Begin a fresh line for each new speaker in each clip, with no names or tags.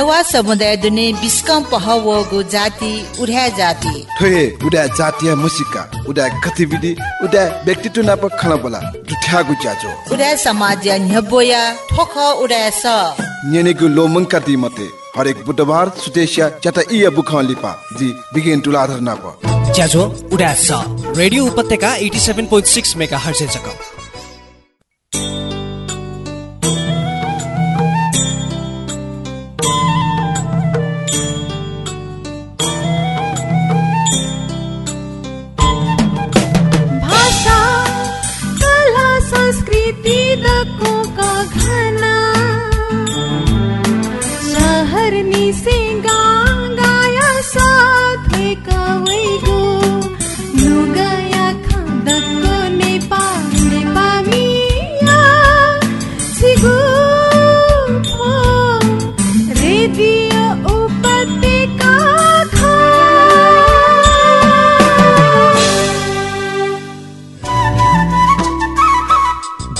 नेवा समुदाय दुने बिस्कम पहवगु जाति उड्या जाति।
ठोहे उडा जातीय मुसिका उडा गतिविधि उडा व्यक्तित्व नाप खना बोला जुठ्यागु ज्याजो
उड्या समाज न्यबोया ठोख उड्या स।
नेनेगु लोमंका दी मते हरेक बुधबार सुतेशिया चटा इया बुखान लिपा जी बिगिन टु लाधर नाप।
ज्याजो उडा स। रेडियो उपत्यका 87.6 मेगाहर्ज जक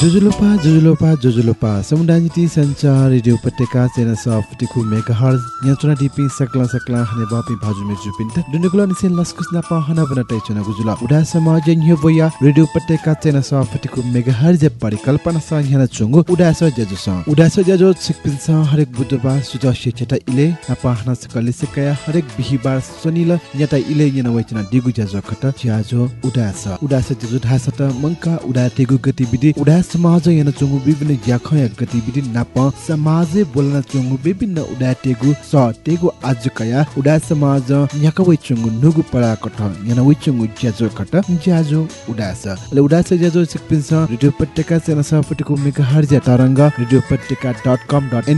जुजुलोपा जुजुलोपा जुजुलोपा समुदाय नीति संचार रेडियो उपत्यका चेना सफ मेगा हर्ज न्याचुना डिपी सकला सकला हने बापी भाजु मे जुपिन त दुनुकुला निसे लस्कुस ना पहना बना तै चुना गुजुला उडा समाज न्यो बोया रेडियो उपत्यका चेना सफ मेगा हर्ज परिकल्पना स न्याना चुंगु उडा स जजु स। उडा स जजु सिकपिन स हरेक बुधबार सुजा शिक्षता इले ना पहना सकले सिकया हरेक बिहिबार शनिल न्याता इले न्याना वैचना दिगु जजु खत ज्याजो उडा स। उडा स जजु ढासत मंका उडा तेगु गतिविधि उडा विभिन्न याखया गतिविधि नाप समाज बोल्न चुंगु विभिन्न उडा तेगु स वइ चुंगु नुगु परा कठ याना वइ चुंगु ज्याजो कट ज्याजो उडा स ले उडा स ज्याजो सिकपिन स रेडियो पट्टिका सेना रेडियो पट्टिका डट कम डट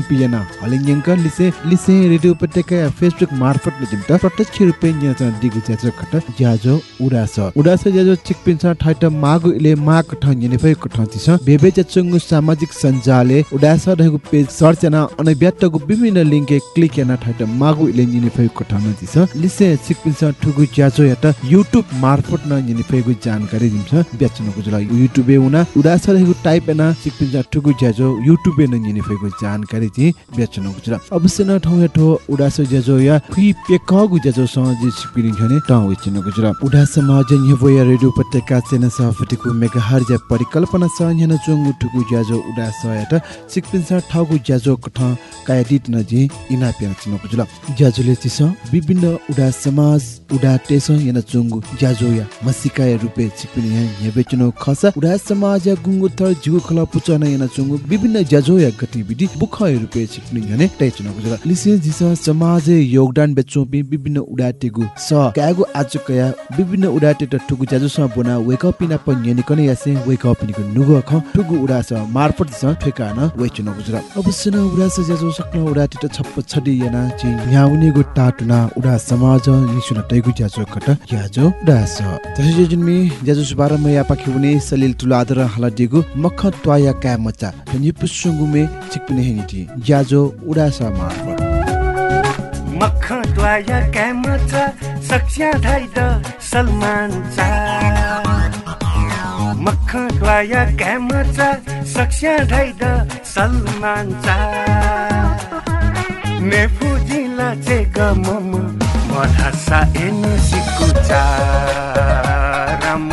लिसे लिसे रेडियो पट्टिका फेसबुक मार्फत ले जिमटा प्रत्यक्ष रुपे न्याचा दिगु ज्याजो ज्याजो उडा स उडा स ज्याजो सिकपिन स ठाइट मागु इले माग कठ यने फै कठ बेबे चचुङ्गु सामाजिक सञ्जालले उडास रहेको पेज सर्च याना अनव्यात्तको विभिन्न लिङ्क क्लिक याना ठाइट मागु इले निने फै कठान दिस लिसे सिकपिन स ठुगु ज्याजो याता युट्युब मार्फत न फैगु जानकारी दिन्छ। ब्याचनको जुल युट्युबे उना उडास रहेको टाइप याना सिकपिन स ठुगु ज्याजो युट्युबे न निने फैगु जानकारी चाहिँ ब्याचनको जुल अवश्य न ठाउँ ठो उडास ज्याजो या खुइ पेकगु ज्याजो सँग जे सिकपिन भने टा विचिनको जुल उडास समाज न्यबोया रेडियो उपत्यका चेना सफटिको मेगा हर्ज परिकल्पना स न्यन चोङ ठुगु ज्याजो उडा सयाट सिकपिन स ठाउगु ज्याजो कठ कायदित नजी इना पेन चिनको जुल ज्याजोले चिस विभिन्न उडा समाज उडा टेस याना चोङ्गु ज्याजो या मसिकाय रुपे सिकपिन या हेबेचनो खस। उडा समाज या गुंगु थर जुगु खला पुचना याना चोङ्गु विभिन्न ज्याजो या गतिविधि बुखय रुपे सिकपिन याने टेचनको जुल लिसे जिस समाज योगदान बेचोपि विभिन्न उडा टेगु स कागु आज कया विभिन्न उडा टेट ठुगु ज्याजो स बोना वेक अप पन्यनि कने यासे वेक अप निको नुगु ख ठुगु उडा स मार्फत स ठेकान वेचनो गुजरा अवश्य न उडा स ज्याजो सक्न उडा टेट छप्प छडी याना चाहिँ न्याउने गु टाटुना उडा समाज निसुन तैगु ज्याजो कट ज्याजो उडा स त्यसै जुनमी ज्याजो सुबार म पाखि हुने सलिल तुलादर हाला दिगु मख त्वाया का मचा नि पुसुंगुमे चिकपिने हेनिति ज्याजो उडा स मार्फत।
मक्खन द्वाया कैमच सक्स्या धाइद सलमान चा मक्खन द्वाया कैमच सक्स्या धाइद सलमान चा।
मख खल्या के मर्छ धैद साल चा। नेफु
जिल्ला छे ग मम मन हासा एने सिकु चा राम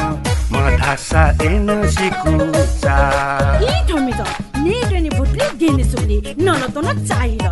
मधासा एने सिकु चा की तुमि त? नेटेनी बते गेने सोनी ननतोना चाहिलो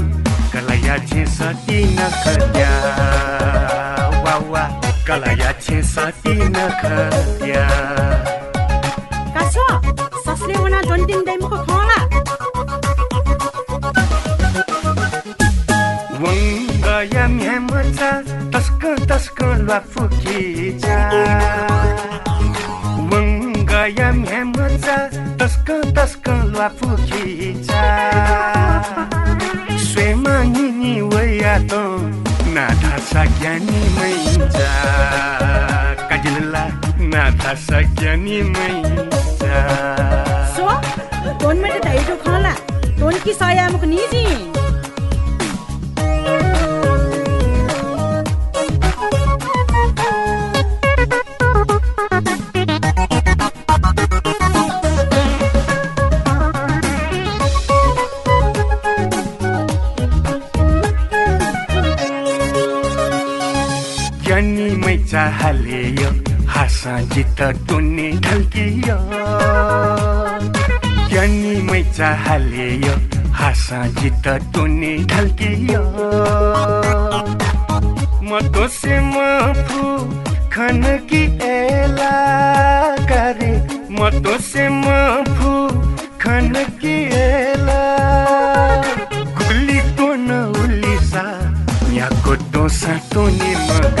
कलाया छे सती नखद्या वावा कलाया छे सती नखद्या
कासो ससले वना डन्टिन दैमको खला
वङ्गया म्यामच meza task task lua fukiza Wanga ya mhemza task task lua fukiza Swema nyinyi waya to na thasa ज्ञानी मैजा। काजिलला ना thasa ज्ञानी मैजा।
सो तोन में तो दही तो खाला। तोन की साया मुक
ज्ञानी मैचा हालेयो हाँसा जित टुन्ने ढल्कियो। ज्ञानी मैचा हालेयो हाँसा जित टुन्ने ढल्कियो। म दोसे म फु खन कि एला करे म दोसे म फु खन कि एला गुली तो न उलिसा यहाँको डोसा तो नि मगा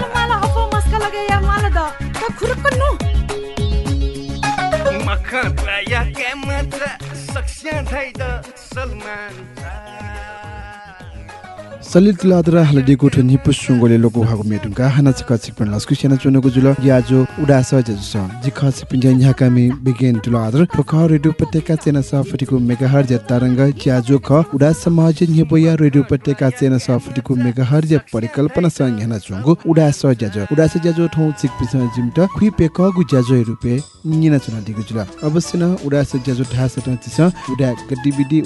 सलिल तुलादरा हलदे गोठो निपु सुंगोले लोगो हागो मेटुंगा हाना छका छिकपन लस्कु सेना चुनको जुल याजो उडास जजुस जि खस पिन्जा न्हा कामी बिगेन तुलादर ठोका रेडियो पटेका चेना सफटिको मेगाहर्ज तरंग याजो ख उडास समाज न्हेपोया रेडियो पटेका चेना सफटिको मेगाहर्ज परिकल्पना संग हेना चुंगु उडास जज। उडास जजो ठौ छिक पिस जिमट खुइ पेक गु जजो रुपे निना चुना दिगु जुल। अवश्य न उडास जजो ढास त तिस उडा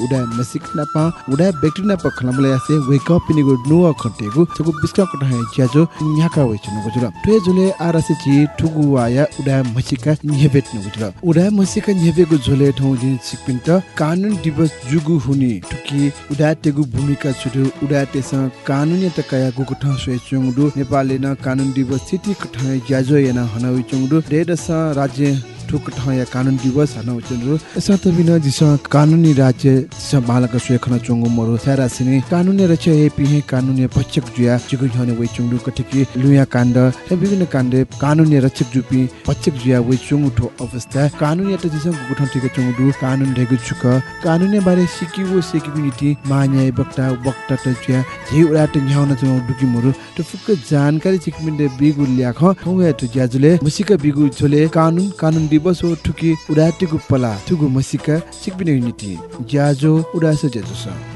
उडा मसिक नापा उडा व्यक्ति नापा यासे वेक अप पिनिगु नुवा खटेगु छगु बिस्का कटा है ज्याजो न्याका वइ चुनु गुजुल ट्वे जुले आरसे जी ठुगु वाया उडा मसिका न्हेबेट नु गुजुल उडा मसिका न्हेबेगु झोले ठौ दिन सिकपिन्ट कानुन दिवस जुगु हुनी ठुकी उडा तेगु भूमिका छुटु उडा तेस कानुन त कया गुगु ठ सोय चुङडु नेपालले न कानुन दिवस सिटी कठा ज्याजो याना हनाउ चुङडु रेडस राज्य ठुक ठया कानुन दिवस हन उचुनु साथ बिन जिस कानुनी राज्य बालक सुखन चोंगु मरु सारा कानुनी रच पिहे कानुनी पचक जुया जिगु हने वइ चुङडु कठिकी लुया काण्ड र विभिन्न काण्ड कानुनी रचक जुपी पचक जुया वइ चुङु ठो अवस्था कानुनी त जिस गुगु टिके चुङडु कानुन ढेगु छुक कानुनी बारे सिकिवो सिकिवि नीति मान्या बक्ता बक्ता त जुया जे उडा त न्याउन चुङ डुकी मरु त फुक जानकारी चिकमिन्डे बिगु ल्याख हौया त ज्याजुले मुसिका बिगु झोले कानुन कानुन दिवस ठुकी उडाटेगु पला ठुगु मसिका सिकबिने युनिटी ज्याजो उडास ज्याजो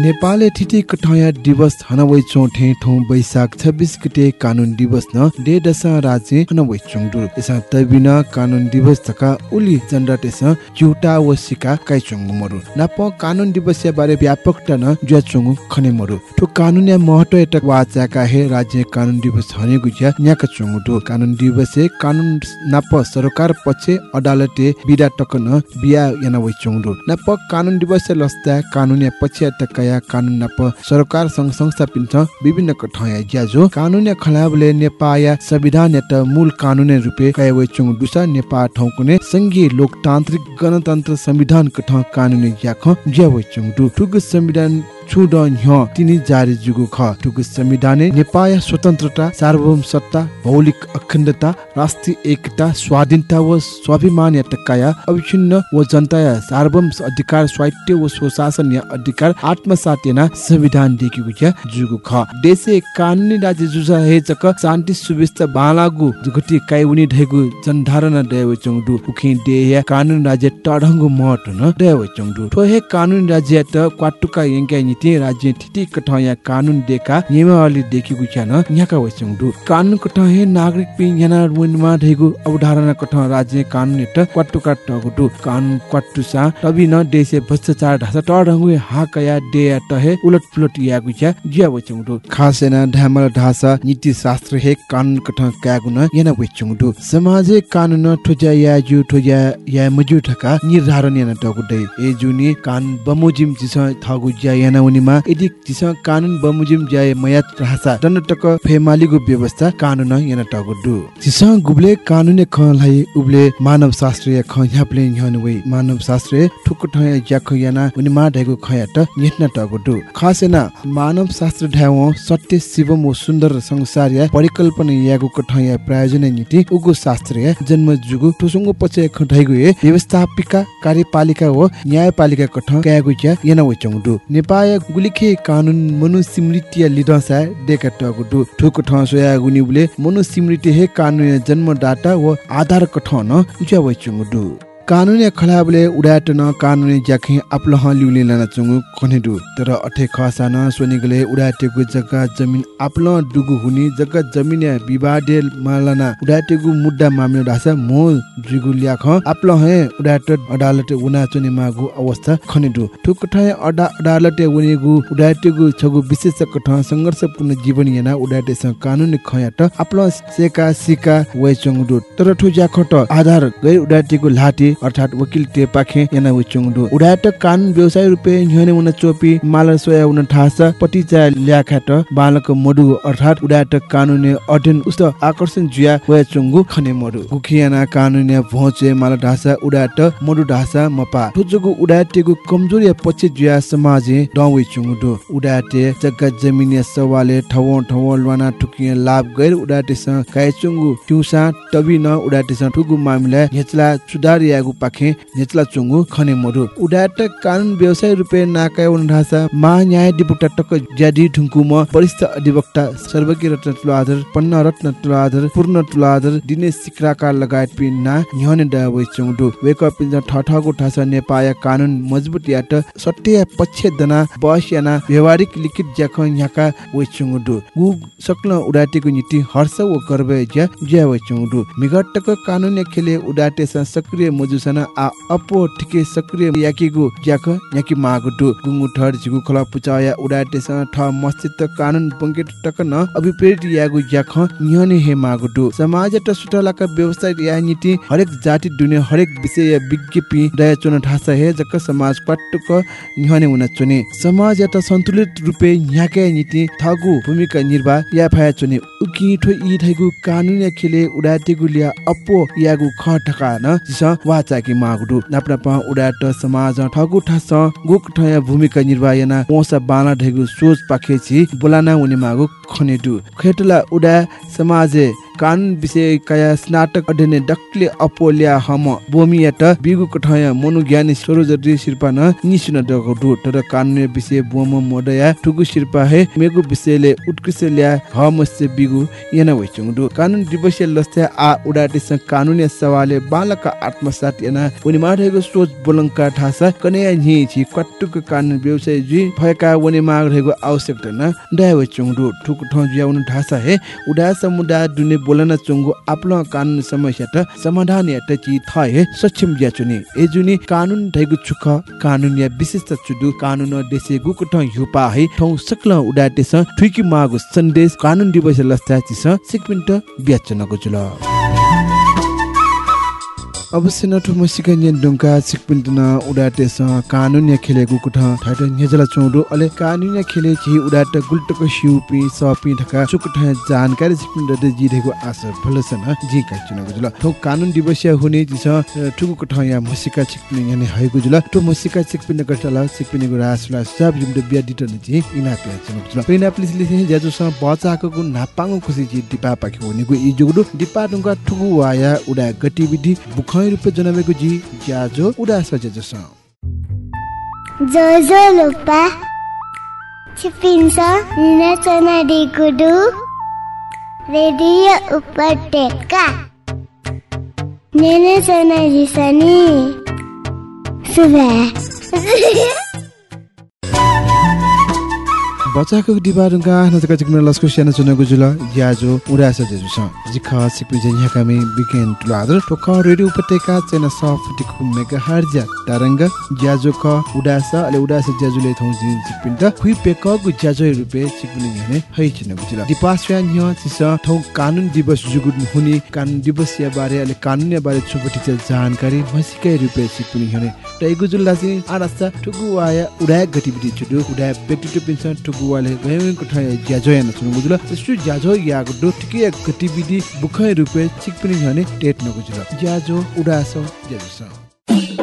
छ नेपाल ठिटी कठया दिवस हनवै चौथे ठौ वैशाख 26 गते कानुन दिवस न डे दशा राज्य हनवै चौडु एसा तबिन कानुन दिवस तका उली जन्डटेस जुटा वसिका काइ चंगु मरु। नाप कानुन दिवस बारे व्यापक न ज्या चंगु खने मरु। ठो कानुन महत्व एटक वाचाका हे राज्य कानुन दिवस हनेगु ज्या न्याक चंगु दु कानुन दिवस कानुन नाप सरकार पछे अदालते बिदा टकन बिया याना वइ चंगु नाप कानुन दिवस लस्ता कानुन पछे टकया कानुन नाप सरकार संघ संस्था पिन्छ विभिन्न कठया ज्याजो कानुन खलाबले नेपाया संविधान यात मूल कानुन रुपे कय वइ चंगु दुसा नेपाल ठौकुने संघीय लोकतान्त्रिक गणतन्त्र संविधान कठ कानुन याख ज्या वइ चंगु दु। ठुग संविधान छुड न्ह तिनी जारी जुगु ख। ठुगु संविधान नेपाल स्वतन्त्रता सार्वभौम सत्ता भौलिक अखण्डता राष्ट्रिय एकता स्वाधीनता व स्वाभिमान या टक्काया अविच्छिन्न व जनता सार्वभौम अधिकार स्वायत्त व स्वशासन अधिकार आत्मसात याना संविधान देखिगु या जुगु ख। देशे कानुनी राज्य जुजा हे चक शान्ति सुव्यवस्था बालागु जुगति काइ उनी ढेगु जनधारणा देव चंगदु उखि देय कानुन राज्य टढंगु मट न देव चंगदु ठो हे कानुन राज्य त क्वाटुका नीति नीति राज्य ठिटी कठ या कानुन डेका नियमावली देखिगु छ्यान यहाँका वइसङ दु कानुन कठ हे नागरिक पि याना वनमा ढेगु अवधारणा कठ राज्य कानुन त क्वाट्टु काट्टगु दु कानुन क्वाट्टु सा तबि न देशे भ्रष्टाचार ढासा टढंगु हाकया डेया टहे उलट पुलट यागु छ्या जिया वइसङ दु खासेना ढामल ढासा नीति शास्त्र हे कानुन कठ कागु न याना वइसङ दु समाजे कानुन ठोजा या जु ठोजा या मजु ठका निर्धारण याना टगु दे। ए जुनि कान बमोजिम जिस थगु ज्या याना उनिमा यदि जिस कानुन बमोजिम ज्या मयात दण्ड टक फेमालिगु व्यवस्था कानुन याना टगु दु जिस गुब्ले कानुने खलाई उब्ले मानव शास्त्रीय ख ह्याप्ले ह्यान वे। मानव शास्त्रीय ठुक ठय ज्याख याना उनिमा ढेगु खया त यत्न टगु दु खासेना मानव शास्त्र ढ्याव सत्य शिवम ओ सुन्दर संसार या परिकल्पना यागु कठया प्रायोजन नीति उगु शास्त्रीय जन्म जुगु टुसुङ्गु पछि खठैगु ए व्यवस्थापिका कार्यपालिका हो न्यायपालिका कठ क्यागु ज्या याना वचंगु नेपाय गुलिखे कानुन मनुस्मृति लिडसा डेका टगु दु ठुक ठ सोया गुनिबले मनुस्मृति हे कानुन जन्म डाटा व आधार कठ न ज्या वचंगु दु कानुनी खलाबले उडाट न कानुनी ज्याखे आपल ह लिउले लाना चंगु कनेदु तर अठे खसा न सोनिगले उडाटेगु जग्गा जमिन आपल दुगु हुनी जग्गा जमिन विवादे मालाना उडाटेगु मुद्दा मामले ढासा मो जुगु ल्याख आपल हे उडाट अदालत उना चुनि मागु अवस्था खनेदु ठुक ठय अडा अदालत उनेगु उडाटेगु छगु विशेष कठ संघर्षपूर्ण जीवन याना उडाटे स कानुनी खयाट आपल सेका सिका वे चंगु तर ठु ज्याखट आधार गैर उडाटेगु लाठी अर्थात वकिल टे पाखे याना उचुङदु उडाट कान व्यवसाय रुपे न्ह्यने उन चोपी माल सोया उन ठास पटिचा ल्याखाट बालक मडु अर्थात उडाट कानुने अध्ययन उस्त आकर्षण जुया वया चुङ्गु खने मडु। गुखियाना कानुने भोचे माल ढासा उडाट मडु ढासा मपा। ठुजुगु उडाटेगु कमजोरी पछि जुया समाजे डवे चुङदु उडाटे जग्गा जमिने सवाले ठवो ठवो लवाना ठुकिए लाभ गैर उडाटे स काय चुङ्गु ट्युसा टबि न उडाटे स ठुगु मामिला हेचला सुधार यागु पाखे नेचला चुङ्गु खने मरु। उडाट कानुन व्यवसाय रुपे नाकाय उन्ढासा मा न्याय डिपुटा टक ज्यादी ढुङ्कु म वरिष्ठ अधिवक्ता सर्वज्ञ रत्न तुलाधर पन्न रत्न तुलाधर पूर्ण तुलाधर दिनेश सिक्राका लगायत पिन्ना न्ह्यने डा वइ चुङडु वेक अप पिन्जा ठठगु ठासा नेपाया कानुन मजबुत याट सट्य पक्ष दना बस याना व्यवहारिक लिखित ज्याख याका वइ चुङडु गु सक्ल उडाटेको नीति हर्ष व गर्व ज्या ज्या वइ चुङडु मिगटक कानुन खेले उडाटे स मजुसन आ अपो ठिके सक्रिय याकीगु ज्याख याकी मागु दु गुंगु ठर जिगु खला पुचाया उडाटे स ठ मस्तित्व कानुन पंकेट टक न अभिप्रेत यागु ज्याख न्यने हे मागु दु समाज त सुटलाका व्यवस्था या नीति हरेक जाति दुनिया हरेक विषय विज्ञपि दया चुन ठासा हे जक समाज पट्टुक न्यने हुन चुने। समाज त सन्तुलित रूपे याके नीति थगु भूमिका निर्वाह या फाया चुने। उकि ठो इ धैगु कानुन खेले उडाटेगु लिया अपो यागु ख ठका न जिस वाचाकी मागुडु प उडाट समाज ठगु ठस गुक ठया भूमिका निर्वाहना पोसा बाला ढेगु सोच पाखेछि बोलाना उनी मागु खनेडु। खेटला उडा समाजे कानुन विषय स्नातक अध्ययन डक्ले अपोल्या हम बोमियाट बिगु कठय मनोज्ञानी सरोजरी शिल्पा न निसुन डगु दु तर कानुन विषय बोम मोडया ठुगु शिल्पा हे मेगु विषयले उत्कृष्ट ल्या हम से बिगु यना वइचुङ दु कानुन दिवसीय लस्थे आ उडाटे स कानुन सवाले बालक आत्मसात यना उनी मारहेको सोच बोलंका ठासा कने हि छि कट्टुक कानुन व्यवसाय जि भएका वने माग रहेको आवश्यकता न डाय वइचुङ दु ठुक ठौ ज्याउन ढासा हे उडा समुदाय दुने बोलन चुङ्गु आपलो कानुन समस्या त समाधान या टची थए सक्षम ज्या चुने। ए जुनि कानुन धैगु छुख कानुन या विशिष्ट चुदु कानुन देशे गुकुट युपा है ठौ सकल उडाटे स ठुकी मागु सन्देश कानुन दिवस लस्ता चिस सिकपिन्ट ब्याचनको जुल अवश्य नठु मसिका न्यन डुङ्का सिकपिन्टन उडाटे स कानुन्य खेलेको कुठ ठाट न्यजला चौडो अले कानुन्य खेले छि उडाट गुल्टको सिउपि सपि ढका चुक ठ जानकारी सिकपिन्ट दे जिरेको आशा फलसन जी का चुन गुजुल ठो कानुन दिवसीय हुने जिस ठुकु कुठ या मसिका सिकपिन यने हयको जुल। ठो मसिका सिकपिन कटला सिकपिन गु रासला सब जुम बिया डिटन छि इना पे चुन गुजुल पेना पुलिस लिसे ज्याजो स बचाको गु नापाङ खुसी जि दिपा पाखे हुनेको इ जुगु दिपा ढुङ्गा ठुकु वाया उडा गतिविधि बुख खै रुपे जनामेको जी ज्याजो उडास ज्याजो
जोजो लुपा छिपिन्छ निनाचना डिगुडु रेडियो उपत्यका निनाचना जिसनी सुबह
बच्चाको डिबारुङका नजका चिकन लस्को स्याना चुनको जुल याजो उडास जेजु छ जिख सिकु जन्या कामे बिकेन तुलादर टोक रेडियो उपत्यका चेना सफ टिकु मेगा हर्जा तरंग याजो क उडास अले उडास ज्याजुले थौ जिन चिकपिन्ट खुइ पेक गु ज्याजो रुपे चिकपिन यने है छिन गुजुल। दिपास्या न्य चिस थौ कानुन दिवस जुगु हुनी कानुन दिवस या बारे अले कानुन या बारे छुपटी चल जानकारी मसिकै रुपे चिकपिन यने टैगु जुल लासी आरास्ता ठुगु वाया उडाय गतिविधि छुडु उडाय व्यक्तित्व पिन्छ ठुगु वाले गयको ठाय ज्याजो याना छुनु गुजुल त्यसु ज्याजो यागु दो टिके गतिविधि बुखै रुपे चिकपिन यने टेट नगुजुल ज्याजो उडास ज्याजो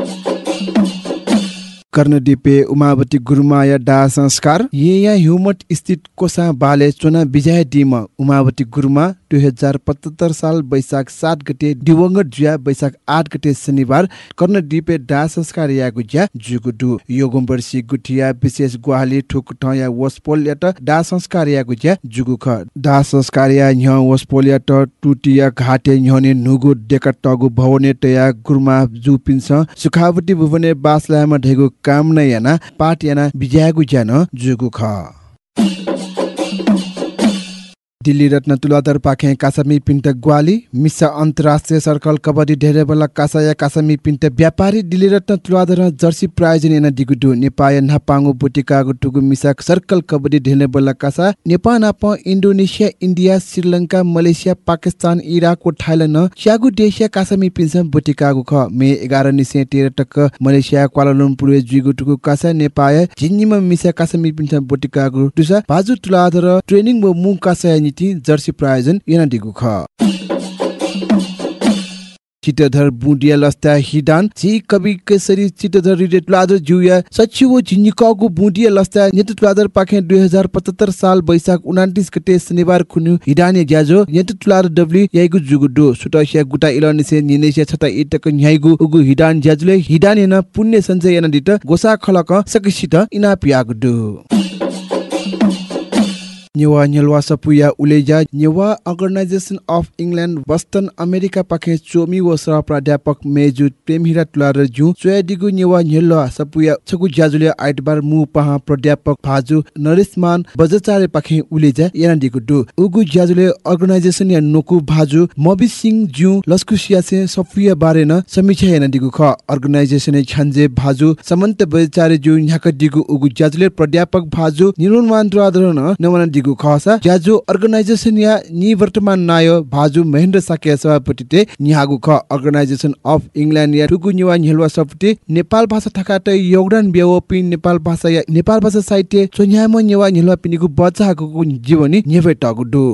कर्णदीपे उमावती गुरुमाया डा संस्कार ये या ह्युमट स्थित कोसा बाले चुना विजय डिम उमावती गुरुमा दुई हजार पचहत्तर साल वैशाख सात गते दिवंगत जुया वैशाख आठ गते शनिबार कर्णदीपे डा संस्कार यागु ज्या जुगु दु योगम वर्षी गुठिया विशेष गुवाहाली ठुक ठया वसपोल यात डा संस्कार यागु ज्या जुगु ख डा संस्कार या न्ह वसपोल यात टुटिया घाटे न्हने नुगु डेका टगु भवने तया गुरुमा जु पिन्छ सुखावती भुवने बासलामा ढेगु काम न याना पाट याना बिजागु ज्यान जुगु ख। दिल्ली रत्न तुलाधर पाखे कासामी पिन्ट ग्वाली मिसा अन्तर्राष्ट्रिय सर्कल कबड्डी ढेरे बल्ल कासाया कासामी पिन्ट व्यापारी दिल्ली रत्न तुलाधर जर्सी प्रायोजन एना दिगुडु नेपाय नापाङु बुटिकागु टुगु मिसा सर्कल कबड्डी ढेरे बल्ल कासा नेपाल नाप Indonesia India Sri Lanka Malaysia Pakistan Iraq Thailand च्यागु देशिया कासामी पिन्स बुटिकागु ख मे 11 निसे 13 टक मलेसिया क्वालालम्पुर जुगु टुगु कासा नेपाय जिन्निम मिसा कासामी पिन्स बुटिकागु दुसा बाजु तुलाधर ट्रेनिङ मु कासा नीति जर्सी प्रायोजन याना दिगु ख। चितधर बुडिया लस्ता हिडान जी कवि केसरी चितधर रिडेट लादर जुया सचिव झिन्जिकाको बुडिया लस्ता नेतृत्वलादर पाखे दुई हजार पचहत्तर साल वैशाख उनातिस गते शनिबार खुनु हिडाने ज्याजो नेतृत्वलादर डब्लु याइगु जुगुडो सुटसिया गुटा इलनिसे निनेसिया छता इटक न्याइगु उगु हिडान ज्याजुले हिडान याना पुण्य सञ्चय याना गोसा खलक सकिसित इना पियागुडो नेवा नेलवा सपुया उलेजा Newa organisation of England Boston America पाखे चोमी व सह प्राध्यापक मेजु प्रेमहिरा तुलार जु चोयादिगु नेवा नेलवा सपुया छगु ज्याजुले आइतबार मु पहा प्राध्यापक भाजु नरेशमान बजचारे पाखे उलेजा याना दिगु दु उगु ज्याजुले अर्गनाइजेसन या नोकु भाजु मबि सिंह जु लस्कुसिया से सपुया बारे न समीक्षा याना दिगु ख अर्गनाइजेसन छन्जे भाजु समन्त बजचारे जु न्याक दिगु उगु ज्याजुले प्राध्यापक भाजु निर्माण द्वादर न नमना दिगु खसा ज्याजु अर्गनाइजेसन या नि वर्तमान नायो भाजु महेन्द्र साके सभापति ते निहागु ख अर्गनाइजेसन अफ इङ्ल्यान्ड या टुगु निवा निहलवा सभापति नेपाल भाषा ठकाट योगदान बेव पि नेपाल भाषा या नेपाल भाषा साहित्य सोन्याम निवा निहलवा पिनिगु बच्चाको जीवनी नेभे टगु दु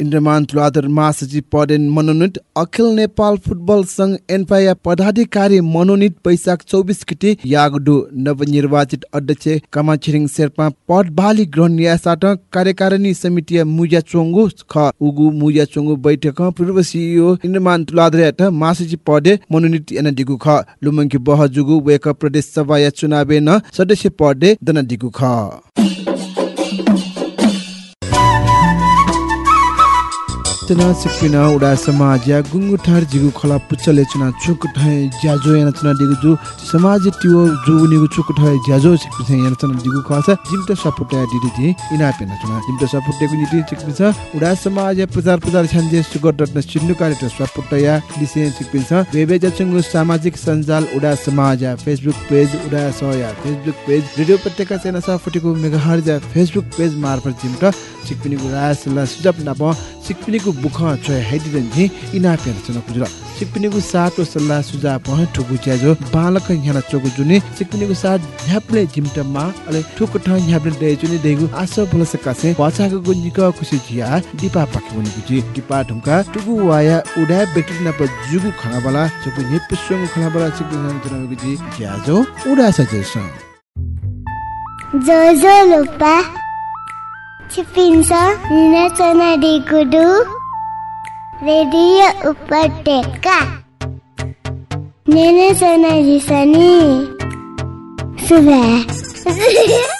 इन्द्रमान तुलाधर महासचिव पदेन मनोनित अखिल नेपाल फुटबल संघ एनपाया पदाधिकारी मनोनित वैशाख चौबिस गते यागडु नवनिर्वाचित अध्यक्ष कामा छिरिङ शेर्पा पद बाली ग्रहण कार्यकारिणी समिति मुजा चोङ्गु ख उगु मुजा चोङ्गु बैठक पूर्व सिइओ इन्द्रमान तुलाधर महासचिव पदे मनोनित याना दिगु ख लुमङ्की बहजुगु वेक प्रदेश सभा या चुनावे न सदस्य पदे तना सिक्पिना उडा समाज या गुंगु थार जिगु खला पुच्चले चुना चुक ठाय ज्याजो याना चुना दिगु जु समाज तियो जु निगु चुक ठाय ज्याजो सिक्पिसा याना चुना दिगु खासा जिमटा सपोर्ट दिदि दि इना पेना चुना जिमटा सपोर्ट दिगु निति सिक्पिसा उडा समाज या प्रचार प्रचार छन्जे सुगर डट चिन्नु कार्यट सपोर्ट या दिसे सिक्पिसा वेबे जचंगु सामाजिक सञ्जाल उडा समाज या फेसबुक पेज उडा सया फेसबुक पेज रेडियो पत्रिका सेना सफटिको मेगाहर्ज या फेसबुक पेज मार्फत जिमटा सिक्पिनिगु रासला सुजब नाप सिक्पिनिगु बुख चय हाइदिरन झि इना पेन चन कुजुर सिक्पिनिगु सातो सल्लाह सुझाव पह ठुगु च्याजो बालक ह्याना चोगु जुनि। सिक्पिनिगु साथ झ्याप्ले जिमटमा अले ठुक ठ झ्याप्ले दे जुनि देगु। आसो भलस कासे पछाको गुनिक खुसी जिया दिपा पाके गुनि गुजि। दिपा ढुंका टुगु वाया उडा बेक्टेरिया नप जुगु खाना बला चोगु नेपसुङ खाना बला सिक्पिनिगु जन गुजि। ज्याजो उडा सजेस
जोजो लुपा छिपिन्छ निनाचना डिगुडु रेडियो उपत्यका निनाचना जिसनी सुबह।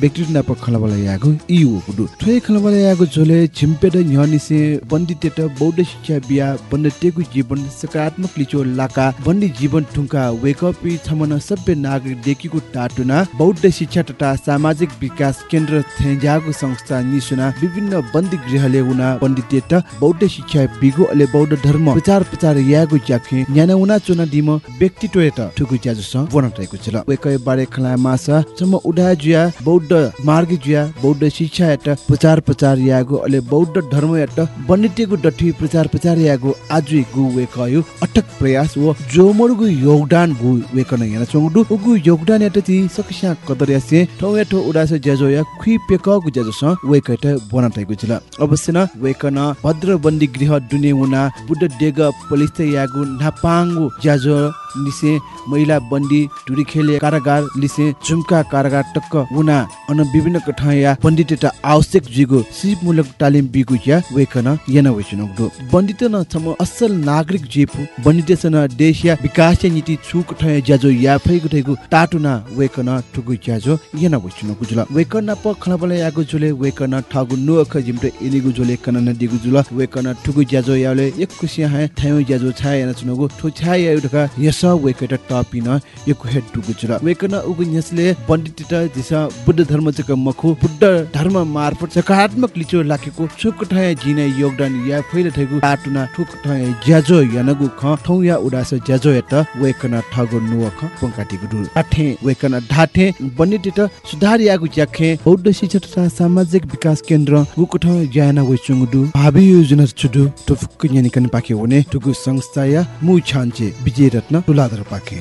व्यक्ति पखला बले यागु इ उ गुडु। थ्वे खला बले यागु झोले छिम्पे द न्यनिसे बन्दिते त बौद्ध शिक्षा बिया बन्दितेगु जीवन सकारात्मक लिचो लाका बन्दी जीवन ठुंका वेक अप छमन सभ्य नागरिक देखिको टाटुना बौद्ध शिक्षा तथा सामाजिक विकास केन्द्र थेन्जागु संस्था निसुना विभिन्न बन्दी गृहले उना बन्दिते त बौद्ध शिक्षा बिगु अले बौद्ध धर्म प्रचार प्रचार यागु ज्याखे न्याना उना चुना दिम व्यक्तित्व त ठुगु ज्याजु स बनतैको छ वेकै बारे खला मासा सम उडा जुया बौद्ध मार्ग जुया बौद्ध शिक्षा एट प्रचार प्रचार यागु अले बौद्ध धर्म एट बन्दितेगु डठी प्रचार प्रचार यागु आजु गु वेकयु अटक प्रयास व जोमरगु योगदान गु वेकन याना चंगु उगु योगदान एट ति सकस्या कदर यासे ठौ एठो उडास ज्याजो या खुइ पेक गु ज्याजो स वेकैट बनतैको छ अवश्य न वेकन भद्र बन्दी गृह दुने उना बुद्ध डेग पुलिस यागु नापाङ्गु ज्याजो लिसे महिला बन्दी टुरी खेले कारागार लिसे झुम्का कारागार टक्क उना अन विभिन्न कठाया त आवश्यक जिगो सिप मूलक तालिम बिगु या वेकन यना वेचन गुडो बन्दित न छम असल नागरिक जेपु बन्दित सन देशिया विकास नीति छुक ठय ज्याजो या फैगु ठैगु टाटुना वेकन ठुगु ज्याजो यना वेचन गुजुल वेकन प खलबले यागु जुले वेकन ठगु नु अख जिमटे इलिगु जुले कनन दिगु जुल। वेकन ठुगु ज्याजो याले एक कुसिया है थायु ज्याजो छाय याना चुनगु ठु छाय या उठका यस वेकट टपिन यकु हेड टुगु जुल वेकन उगु यसले बन्दित त दिसा बुद्ध धर्म चक मखु बुद्ध धर्म मार्फत सकारात्मक लिचो लाकेको छुक ठय योगदान या फैले ठेगु टाटुना ठुक ठय ज्याजो यानगु ख ठौ या उडास ज्याजो एत वेकन ठगु नुख पंकाटिगु दु आठे वेकन ढाठे बन्दित त सुधार यागु ज्याखे बौद्ध शिक्षा तथा सामाजिक विकास केन्द्र गुकुठ ज्याना वेचुङदु भावी योजना छुदु टुफुक यानिकन पाके हुने टुगु संस्था या मु छान्चे विजय रत्न तुलाधर पाके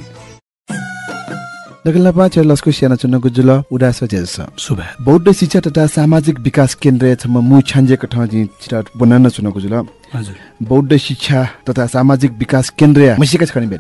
दगलपा छ लस्को स्याना चुनको जुल उडास जेस
शुभ
बौद्ध शिक्षा तथा सामाजिक विकास केन्द्र छम मु छान्जेको ठाउँ जि छिटा बनाउन चुनको जुल बौद्ध शिक्षा तथा सामाजिक विकास केन्द्र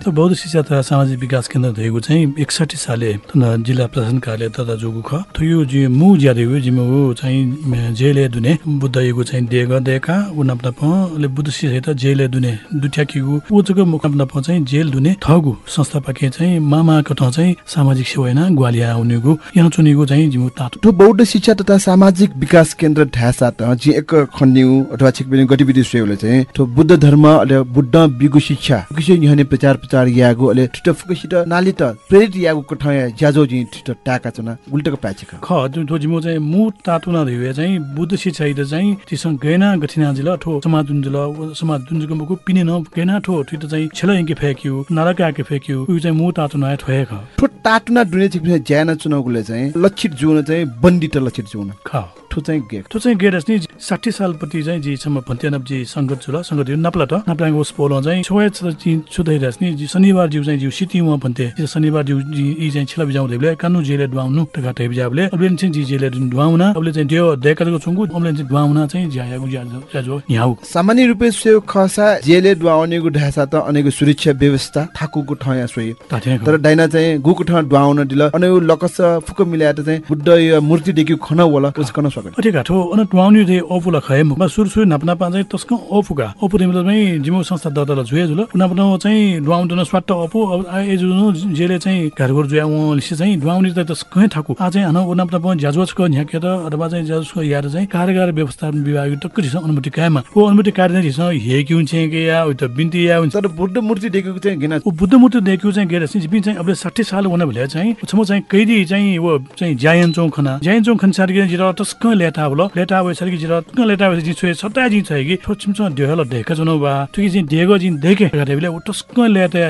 बौद्ध शिक्षा तथा सामाजिक विकास केन्द्र धोएको चाहिँ एकसाठी साले जिल्ला प्रशासन कार्यालय तथा जोगु ख। थुयो जि मु ज्यादै हो जिमो हो चाहिँ जेले दुने बुद्ध युगु चाहिँ देग देका उनाप नप ले बुद्ध शिक्षा त जेले दुने दुट्या किगु जग मुकाप नप चाहिँ जेल दुने थगु संस्था पाके चाहिँ मामा कठ चाहिँ सामाजिक सेवा हैन ग्वालिया उनीगु यहाँ चुनिगु चाहिँ जिमु तातो।
बौद्ध शिक्षा तथा सामाजिक विकास केन्द्र ढासा त जि एक खन्यु अथवा छिकबिने गतिविधि सेवले चाहिँ ठो बुद्ध धर्म अले बुद्ध बिगु शिक्षा किसे यहने प्रचार प्रचार यागु अले ठिट फुकसित नाली त प्रेरित यागु कठा ज्याजो जि ठिट टाका चना उल्टको प्याचक।
ख जुन जिमो चाहिँ मु तातो न धुए चाहिँ बुद्ध शिक्षा इद चाहिँ तिसँग गएना गठिना जिल ठो समाज जुन जिल समाज जुन जको मुकु पिने न गएना ठो ठिट चाहिँ छेला इंके फेक्यु नरका के फेक्यु उ चाहिँ मु तातो न ठोए ख।
ठो टाटुना डुने छिकबिने ज्याना चुनाउले चाहिँ लक्षित जुन चाहिँ बन्दित लक्षित जुन
ख।
ठो चाहिँ गे
त्यो चाहिँ गेडस नि साठी सालपट्टि चाहिँ जीसम्म भन्थ्यानब जी सङ्गत छु ल सङ्गत नप्ला त। नप्लाको उस पोलो चाहिँ छोया छुदैरस नि जी शनिबार जिउ चाहिँ जिउ सिटी उहाँ भन्थे। जी शनिबार जिउ जी यी चाहिँ छिला बिजाउँदै बेला कानु जेले डुवाउनु त घाटे बिजाबले। अबले चाहिँ जी जेले डुवाउन अबले चाहिँ त्यो देखाको छुङ्गु अबले चाहिँ डुवाउन चाहिँ ज्यायाको ज्याजो यहाँ
सामान्य रूपे सेव खसा जेले डुवाउनेको ढासा त अनेको सुरक्षा व्यवस्था थाकुको ठया सोइ तर डाइना चाहिँ गुको ठाउँ डुवाउन दिल अनि उ लकस फुक मिलाएर चाहिँ बुद्ध यो मूर्ति देखि खन वला उस खन
अन टुवाउनी नाप्ना तस्क ओपु जिमो संस्था जुए जुल चाहिँ स्वाट ओपु जेले चाहिँ घर घर जुया उ लिसे चाहिँ डुवाउनी त तस्क ठाकु। आ चाहिँ हन उना पन ज्याजो छ न्याके त अथवा चाहिँ ज्याजो यार चाहिँ कारागार व्यवस्थापन विभाग टक्क दिस अनुमति कायमा ओ अनुमति कार्य दिस हे कि हुन्छ के या उ त बिन्ती या हुन्छ।
तर बुद्ध मूर्ति देखेको चाहिँ घिना।
ओ बुद्ध मूर्ति देखेको चाहिँ गेर चाहिँ चाहिँ अब 60 साल हुन भले चाहिँ छमो चाहिँ कैदी चाहिँ वो चाहिँ ज्यायन लेटा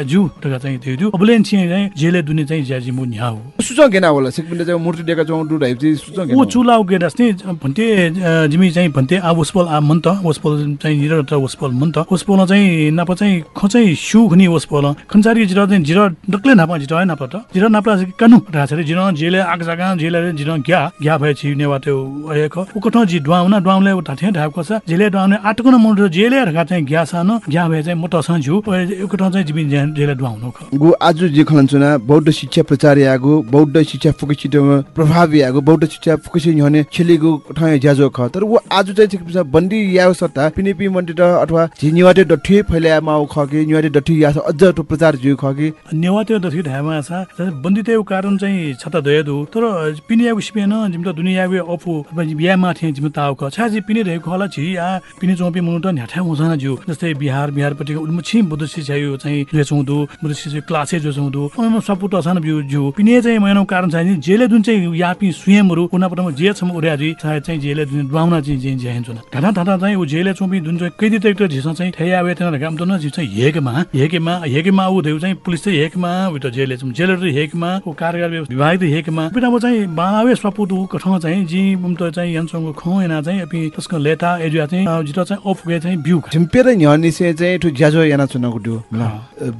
जु तका चाहिँ त्यो। जु अबलेन छि चाहिँ जेले दुने चाहिँ ज्याजि मु न्याउ
सुच गेना होला? सिकपिन्डे चाहिँ मूर्ति डेका चौ डु ढाइपि सुच
ऊ
गेना
चुलाउ गेडास नि भन्ते अ, जिमी चाहिँ भन्ते आ वसपल आ मन त वसपल चाहिँ निर त वसपल मन त वसपल चाहिँ नाप चाहिँ खचै सु खुनि वसपल। खन्चारी जिर चाहिँ जिर डक्ले नाप जिर है नाप त। जिर नाप कानु राछरे जिर जेले आग जागा जेले जिर ग्या। ग्या भए छि नेवा त्यो एक उकठ जि दुवाउना दुवाउले उठा थे ढाप कसा जेले दुवाउने आटकन मुन्डो जेले रखा चाहिँ ग्या सान ग्या भए चाहिँ मोट स जु उकठ चाहिँ जिमी जेले दुवाउनु ख
गु आज जे खलन्छुना बौद्ध शिक्षा प्रचार यागु बौद्ध शिक्षा फुकिसित प्रभावी यागु बौद्ध शिक्षा फुकिसि हने छिलिगु ठाय ज्याजो ख। तर उ आज चाहिँ छिकपिसा बन्दी याउ सत्ता पिनिपि मन्दिर अथवा झिनिवाटे डठी फैल्या माउ ख कि निवाटे डठी अझ तो प्रचार जु ख कि।
नेवाते दथि धामा आसा बन्दिते कारण चाहिँ छता दयदु तर पिनियागु सिपेन जिम त दुनियागु अफु। बिहा माथि जिम ताउ क। छाजि पिनि रहेको होला छि आ पिनि चोपि मुनु त न्याठा हुँदैन जु जस्तै बिहार बिहारपट्टि उल्मुछि बुद्ध शिक्षा यो चाहिँ जो चौधु बुद्ध शिक्षा क्लासे जो चौधु उनमा सपुट असन बिउ जु पिने चाहिँ मैनो कारण चाहिँ जेले जुन चाहिँ यापि सुयमहरु उना जे छम उर्याजी चाहे चाहिँ जेले जुन दुवाउना चाहिँ जे जे हुन्छ ढाडा ढाडा चाहिँ उ जेले चोपि जुन चाहिँ कैदी तक झिस चाहिँ थैया वेतन काम त न चाहिँ हेकमा हेकेमा हेकेमा उ देउ चाहिँ पुलिस चाहिँ हेकमा उ त जेले जेलर चाहिँ हेकमा उ व्यवस्था विभाग हेकमा बिना चाहिँ बावे सपुट उ कठ चाहिँ जी त चाहिँ यनसँग खो एना चाहिँ अपि त्यसको लेटा एजुया चाहिँ जित चाहिँ अफ गे चाहिँ खा
झिम्पेर न्हनि से चाहिँ ठु ज्याजो याना चुना गुडु ल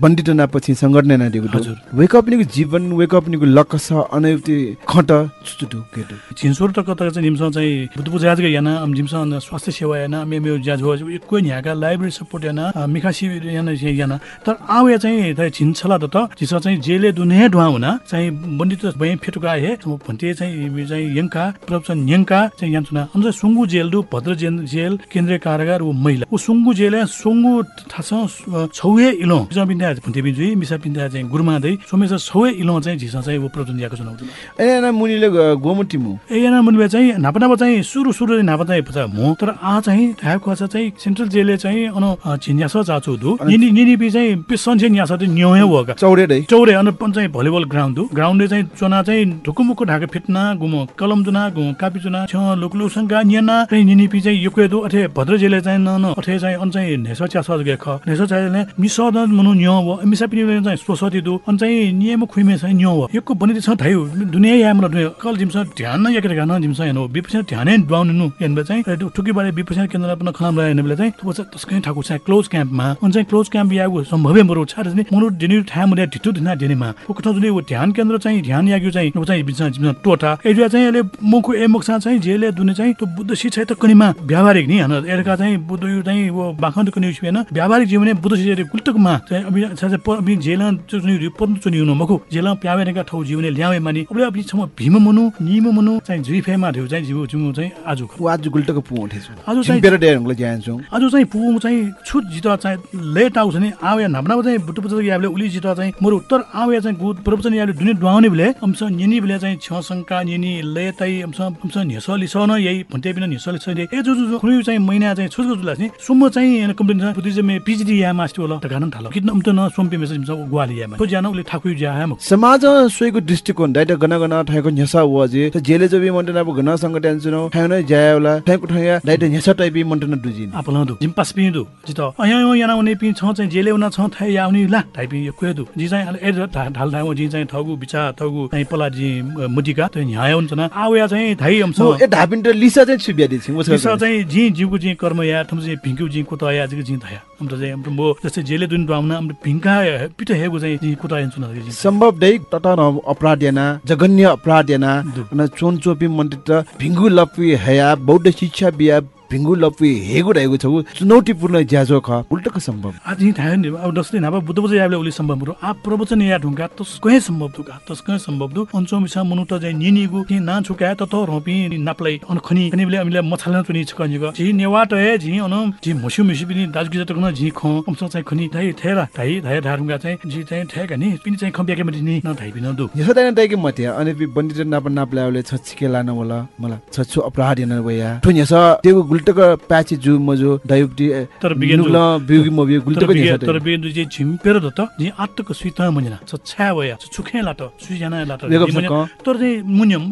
बन्दित ना पछि संगठन ना दिगु
हजुर।
वेक अप निको जीवन वेक अप निको लक्ष्य छ अनयुक्ति खट चुचुटु केटु
छिन्सोर त कता चाहिँ जिमसँग चाहिँ बुद्ध याद याना अम जिमसँग स्वास्थ्य सेवा याना मे मे ज्याज हो कोही यहाँका लाइब्रेरी सपोर्ट याना मिखासी याना चाहिँ याना। तर आवे चाहिँ त छिन्छला त जिस चाहिँ जेले दुने ढुवा हुना चाहिँ बन्दित बय फेटुका हे भन्ते चाहिँ चाहिँ यङका प्रवचन यङका चाहिँ सुना हम चाहिँ सुङ्गु जेल दु भद्र जेल जेल केन्द्रीय कारागार ऊ महिला ऊ सुङ्गु जेल सुङ्गु थास छौए इलो। जिसा बिन्दा बिजुई मिसा बिन्दा चाहिँ गुरुमा दै सोमेश छौए इलो चाहिँ झिस चाहिँ ऊ प्रवचन याको सुनाउँछ
ए ना मुनिले गोमुटी मु।
ए yana मुनिबे चाहिँ नापा नापा चाहिँ सुरु सुरु नापा चाहिँ पुचा मो। तर आ चाहिँ थाहा खसा चाहिँ सेन्ट्रल जेलले चाहिँ अन छिन्यास चाचो दु। निनि निनि बि चाहिँ पिसन चाहिँ न्यास चाहिँ न्योहे वगा
चौरे दै।
चौरे अन पन चाहिँ भलिबल ग्राउन्ड दु। ग्राउन्डले चाहिँ चोना चाहिँ ढुकुमुकु ढाके फिट्ना गुमो कलम जुना गुमो कापी जुना छ लुकलु संगा न्याना। चाहिँ निनि पि चाहिँ युके दु अथे भद्र जेले चाहिँ न न अथे चाहिँ अन चाहिँ नेसो च्या सज गे ख। नेसो चाहिँ मिसद मनु न्यो व मिसा पिनि चाहिँ सोसति दु। अन चाहिँ नियम खुइमे चाहिँ न्यो व। यको बनि छ थाइ दुनिया यामला दुनिया। कल जिमस ध्यान न यके गान जिमस हेनो विपसन ध्यानै दुआउनु नु। हेनबे चाहिँ ठुकी बारे विपसन केन्द्र पनि खलाम रहे हेनबे चाहिँ तुब चाहिँ तस्कै ठाकु चाहिँ क्लोज क्याम्पमा अन चाहिँ क्लोज क्याम्प यागु सम्भव मरु। छ नि मनु दिनु ठाम मुले ढिटु दिना दिनेमा जुनि उ ध्यान केन्द्र चाहिँ ध्यान यागु चाहिँ उ चाहिँ बिच टोटा। एजुया चाहिँ यसले मुखु ए मुखसा चाहिँ जेले दुने चाहिँ त्यो बुद्ध शिक्षा त कनिमा व्यावहारिक नि हैन एरका चाहिँ बुद्ध यो चाहिँ वो बाखण्डको न्युज हैन व्यावहारिक जीवने बुद्ध शिक्षा कुल्टकमा चाहिँ अभि चाहिँ अभि जेल चुनि रिपोर्ट चुनि हुनु मखु जेल प्यावेनेका ठौ जीवने ल्यावे मानि। अब अभि छम भीम मुनु निम मुनु चाहिँ जुइफेमा ठेउ चाहिँ जीव जुमु चाहिँ आज।
आज गुल्टको पु उठेछु।
आज चाहिँ-
झिम्पेर डे हंगले ज्यान छु।
आज चाहिँ पुङ चाहिँ छुट जित चाहिँ लेट आउँछ नि। आवे नाप्ना चाहिँ बुट्टु पुत्र याबले उली जित चाहिँ मरु तर आवे चाहिँ गुड प्रवचन याबले दुने दुआउने बेले अम्स निनी बेले चाहिँ छ शंका निनी लेतै अम्स अम्स न यही भन्ते बिना लिस दे ए जो जो खुनु चाहिँ महिना चाहिँ छुटको जुलास नि सुम्म चाहिँ कम्प्लेन छ बुद्धि चाहिँ पिजिडी या मास्टर होला त गान थालो किन अम्त न सोम्पे मेसेज छ ग्वाली यामा तो जान उले ठाकु जा हम
समाज सोइको दृष्टिकोण दाइट गना गना ठाइको न्यासा वजे त जेले जबि मन्टन अब गना संगठन सुनो ठाउन जायवला ठाइको ठाया दाइट न्यासा टाइपि मन्टन दुजिन।
आपला दु जिम पास पिदु जित। अया यो याना उनी पि छ चाहिँ जेले उना छ थाइ या उनी ला टाइपि यो क्वेदु जि चाहिँ ए ढाल ढाउ जि चाहिँ ठगु बिचा ठगु चाहिँ पला जि मुटिका त न्याय हुन्छ न। आउ या चाहिँ धाइ अम्स
ए ढापिन त लिसा चाहिँ छुबिया दिछि
विसा चाहिँ जि जिउको जि कर्म या थम चाहिँ भिङ्क्यु जि कुता या जि धाया हाम्रो चाहिँ हाम्रो मो जस्तै जेले दुन दुआउन हाम्रो भिङ्का पिट हेगु चाहिँ जि कुता हुन्छ न जि
सम्भव दै तटा अपराध याना जघन्य अपराध याना। न चोन चोपी मन्दिर भिङ्गु लपी हया बौद्ध शिक्षा बिया भिङ्गु लपी हेगु रहेको छ चुनौतीपूर्ण ज्याजो ख उल्टको सम्भव।
आज यी थाहा नि अब जस्तै नापा बुद्ध बुझ याबले उली सम्भव मुरो आ प्रवचन या ढुङ्गा तस्कै सम्भव दुगा तस्कै सम्भव दु अन्चो मिसा मुनु त चाहिँ निनिगु ति ना छुका त त रोपि नाप्लाई अन खनि खनि बेले हामीले मछालन चुनि छकनिगु जि नेवाट हे जि अन जि मसु मिसु पनि दाजु गिजा तकन जि ख। अम्स चाहिँ खनि धाइ थेरा धाइ धाइ ढारुङ्गा चाहिँ जि चाहिँ ठेका नि पिनि चाहिँ खम्बियाके मति नि न धाइ बिन दु
यसो दाइना दाइके मते अनि पि बन्दित नाप नाप ल्याउले छछिके लान होला। मला छछु अपराध याना वया। ठुन यस त्यो गुल्टक प्याची जु मजो दायुपटी
तर बिगेन
बिउगी मबि गुल्टक
बिगे
नि
तर बिगे जे झिम्पेर द त जे आत्तको सुइता मनिना छ छ्या वया छ छुखे लाट सुइजना लाट तर जे मुन्यम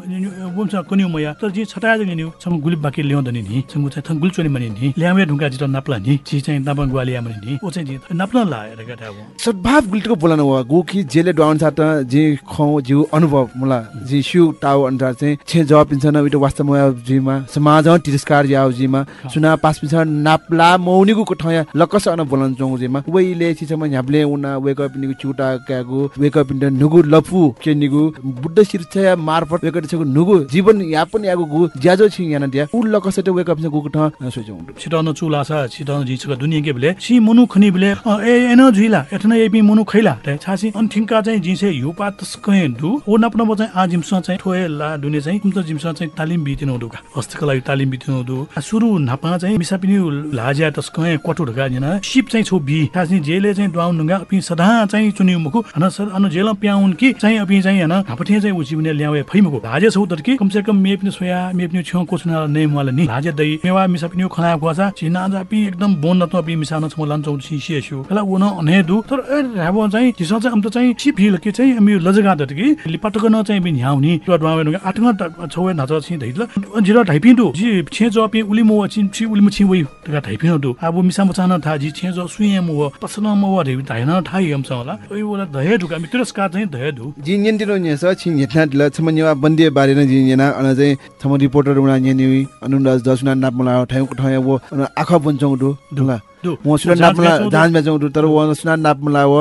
वंश कन्यु मया तर जे छटा जे न्यु छम गुलिब बाकी ल्याउँदैन नि छम चाहिँ थङ गुल्चोनी मनि नि ल्यामे ढुङ्गा जित नाप्ला नि छि चाहिँ नापन ग्वालिया मनि नि ओ चाहिँ जे नाप्न लाएर गटा अब
सद्भाव गुल्टक बोलाउनु वा गोकी जेले डाउन साट जे खौ जिउ अनुभव मला जे स्यु टाउ अनुसार चाहिँ छे जवाब पिन्छ न वास्तवमा जिमा समाज तिरस्कार याउ जिमा सुना पास पिन्छ नाप्ला मौनिगु को ठया लकस अन बोलन चौ जिमा वइले छिसम ह्याब्ले उना वेक अप निगु चुटा क्यागु वेक अप इन नुगु लफु के निगु बुद्ध शिक्षा मार्फत वेक छगु नुगु जीवन यापन यागु गु ज्याजो छि याना दिया उ लकस टे वेक अप गु को ठ सोचौ
छिटाउन चुला छ छिटाउन झिचका दुनियाँ के बेले? सी मनु खनि अ, ए एन झुइला एठन एपी मनु खैला? त छासी अन ठिंका चाहिँ जिसे युपा तस्कै दु ओ नपन ब चाहिँ आ जिमस चाहिँ ठोए ला दुने चाहिँ तुम त जिमस चाहिँ तालिम बितिन दुका हस्तकला तालिम बितिन दु आ, सुरु नापा चाहिँ मिसा पिनि लाज्या तस्कै कटु ढका जिन सिप चाहिँ छौ बि। छासी जेले चाहिँ दुआउन ढुङ्गा अपि सदा चाहिँ चुनिउ मुखु। अन सर अन जेल प्याउन कि चाहिँ अपि चाहिँ हन हापठे चाहिँ उची बिने ल्यावे फैमुखु लाजे छौ तर कि कमसे कम मेपनि सोया मेपनि छौ कोछुना नेम वाला नि। लाजे दै मेवा मिसा पिनि खना गोसा चिना जापि एकदम बोन नत पि मिसाउन छ लान्छौ सिसिए छु होला उन अने दु। तर ए राबो चाहिँ जिसा चाहिँ अम त चाहिँ सी फिल के चाहिँ हामी लजगा दत कि। लिपाटक न चाहिँ बिन ह्याउनी। दुआवे नुगा आटंग छौ नाच छि दैल। जिरा ढाइपि दु। जि छे जो पि मो छि छि उलि मो छि वइ तका ढाइपि दु अब मिसा मचान था जि छे जो सुये मो पसन मो व ढै धाइन ठाइ हम होला ओइ वला धय ढुका मि तिरस्कार चाहिँ धय दु
जी न्यन तिरो न्य स छि न्यथना दिल छम न्यवा बन्दे बारे न जी न्यना अन चाहिँ छम रिपोर्टर उना न्यनि अनुराज दसना नाप मला ठाउ ठाउ वो आखा सुना
जाँच
जान मेजौ दु तर वो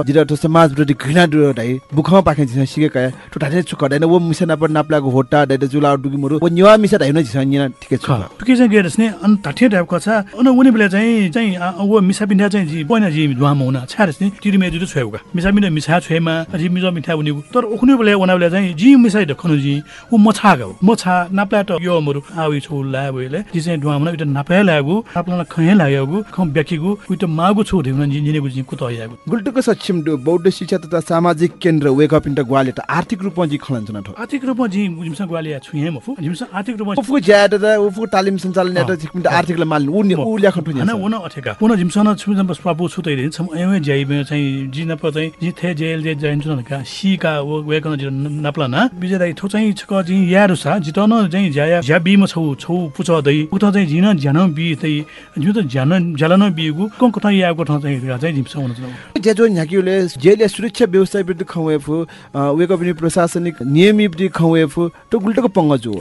जिरा त समाज विरोधी घृणा दु ढाइ बुख पाखे छिन सिके काय। तो ढाइ वो मिसा नाप नापलाको होटा ढाइ जुला दुगि मुरु। वो न्यवा मिसा ढाइ न ठिकै छ
गेरस ने। अन ताठे टाइप छ। अन उनी बेला चाहिँ चाहिँ आ, वो मिसा पिन्डा चाहिँ जी पहिना जी दुवाम हुना छारस नि। तिरि मे जुरु छेउका मिसा पिन्डा मिसा छेमा जी मिजो मिठा उनी तर उखने बेला उना बेला चाहिँ जी मिसा दखनु जी उ मछा गौ मछा नाप्ला त यो मरु। आवी छु ला बेले जी चाहिँ दुवाम न उटा नापे लागु नाप्ला खहे लागु खम ब्याकीगु उटा मागु छु देउन जिनेगु जी कुत आइगु
गुल्टुको सक्षम दु बौद्ध शिक्षा तथा सामाजिक केन्द्र वेक अप इन्ट ग्वाले त आर्थिक रूपमा जी खलन न ठो
आर्थिक रूपमा जी जिमसा ग्वालिया छु हे मफु जिमसा आर्थिक रूपमा
उफु ज्याद त उफु तालिम सञ्चालन यात छिकमिन्ट आर्थिक ल माल उ उ ल्याख ठो
होइन उन अठेका। उन झिमसन छुजम स्वाबु छुतै दिन छम एवे ज्याइ चाहिँ जि नप चाहिँ जि थे जेल जे जाइन्छ न का सीका वो वेकन जि नपला न। बिजे दाइ थो चाहिँ छक जि यारु सा जि त न चाहिँ ज्याया ज्या बि म छौ छौ पुछ दै उत चाहिँ जिन ज्यान बि तै जु त ज्यान ज्यालन बिगु कम कथा याको ठाउँ चाहिँ चाहिँ झिमसा हुन छ
जे जो न्याकिउले जेले सुरक्षा व्यवस्था विरुद्ध खवेफु वेक अप प्रशासनिक नियम विरुद्ध खवेफु त गुल्टको पंग जो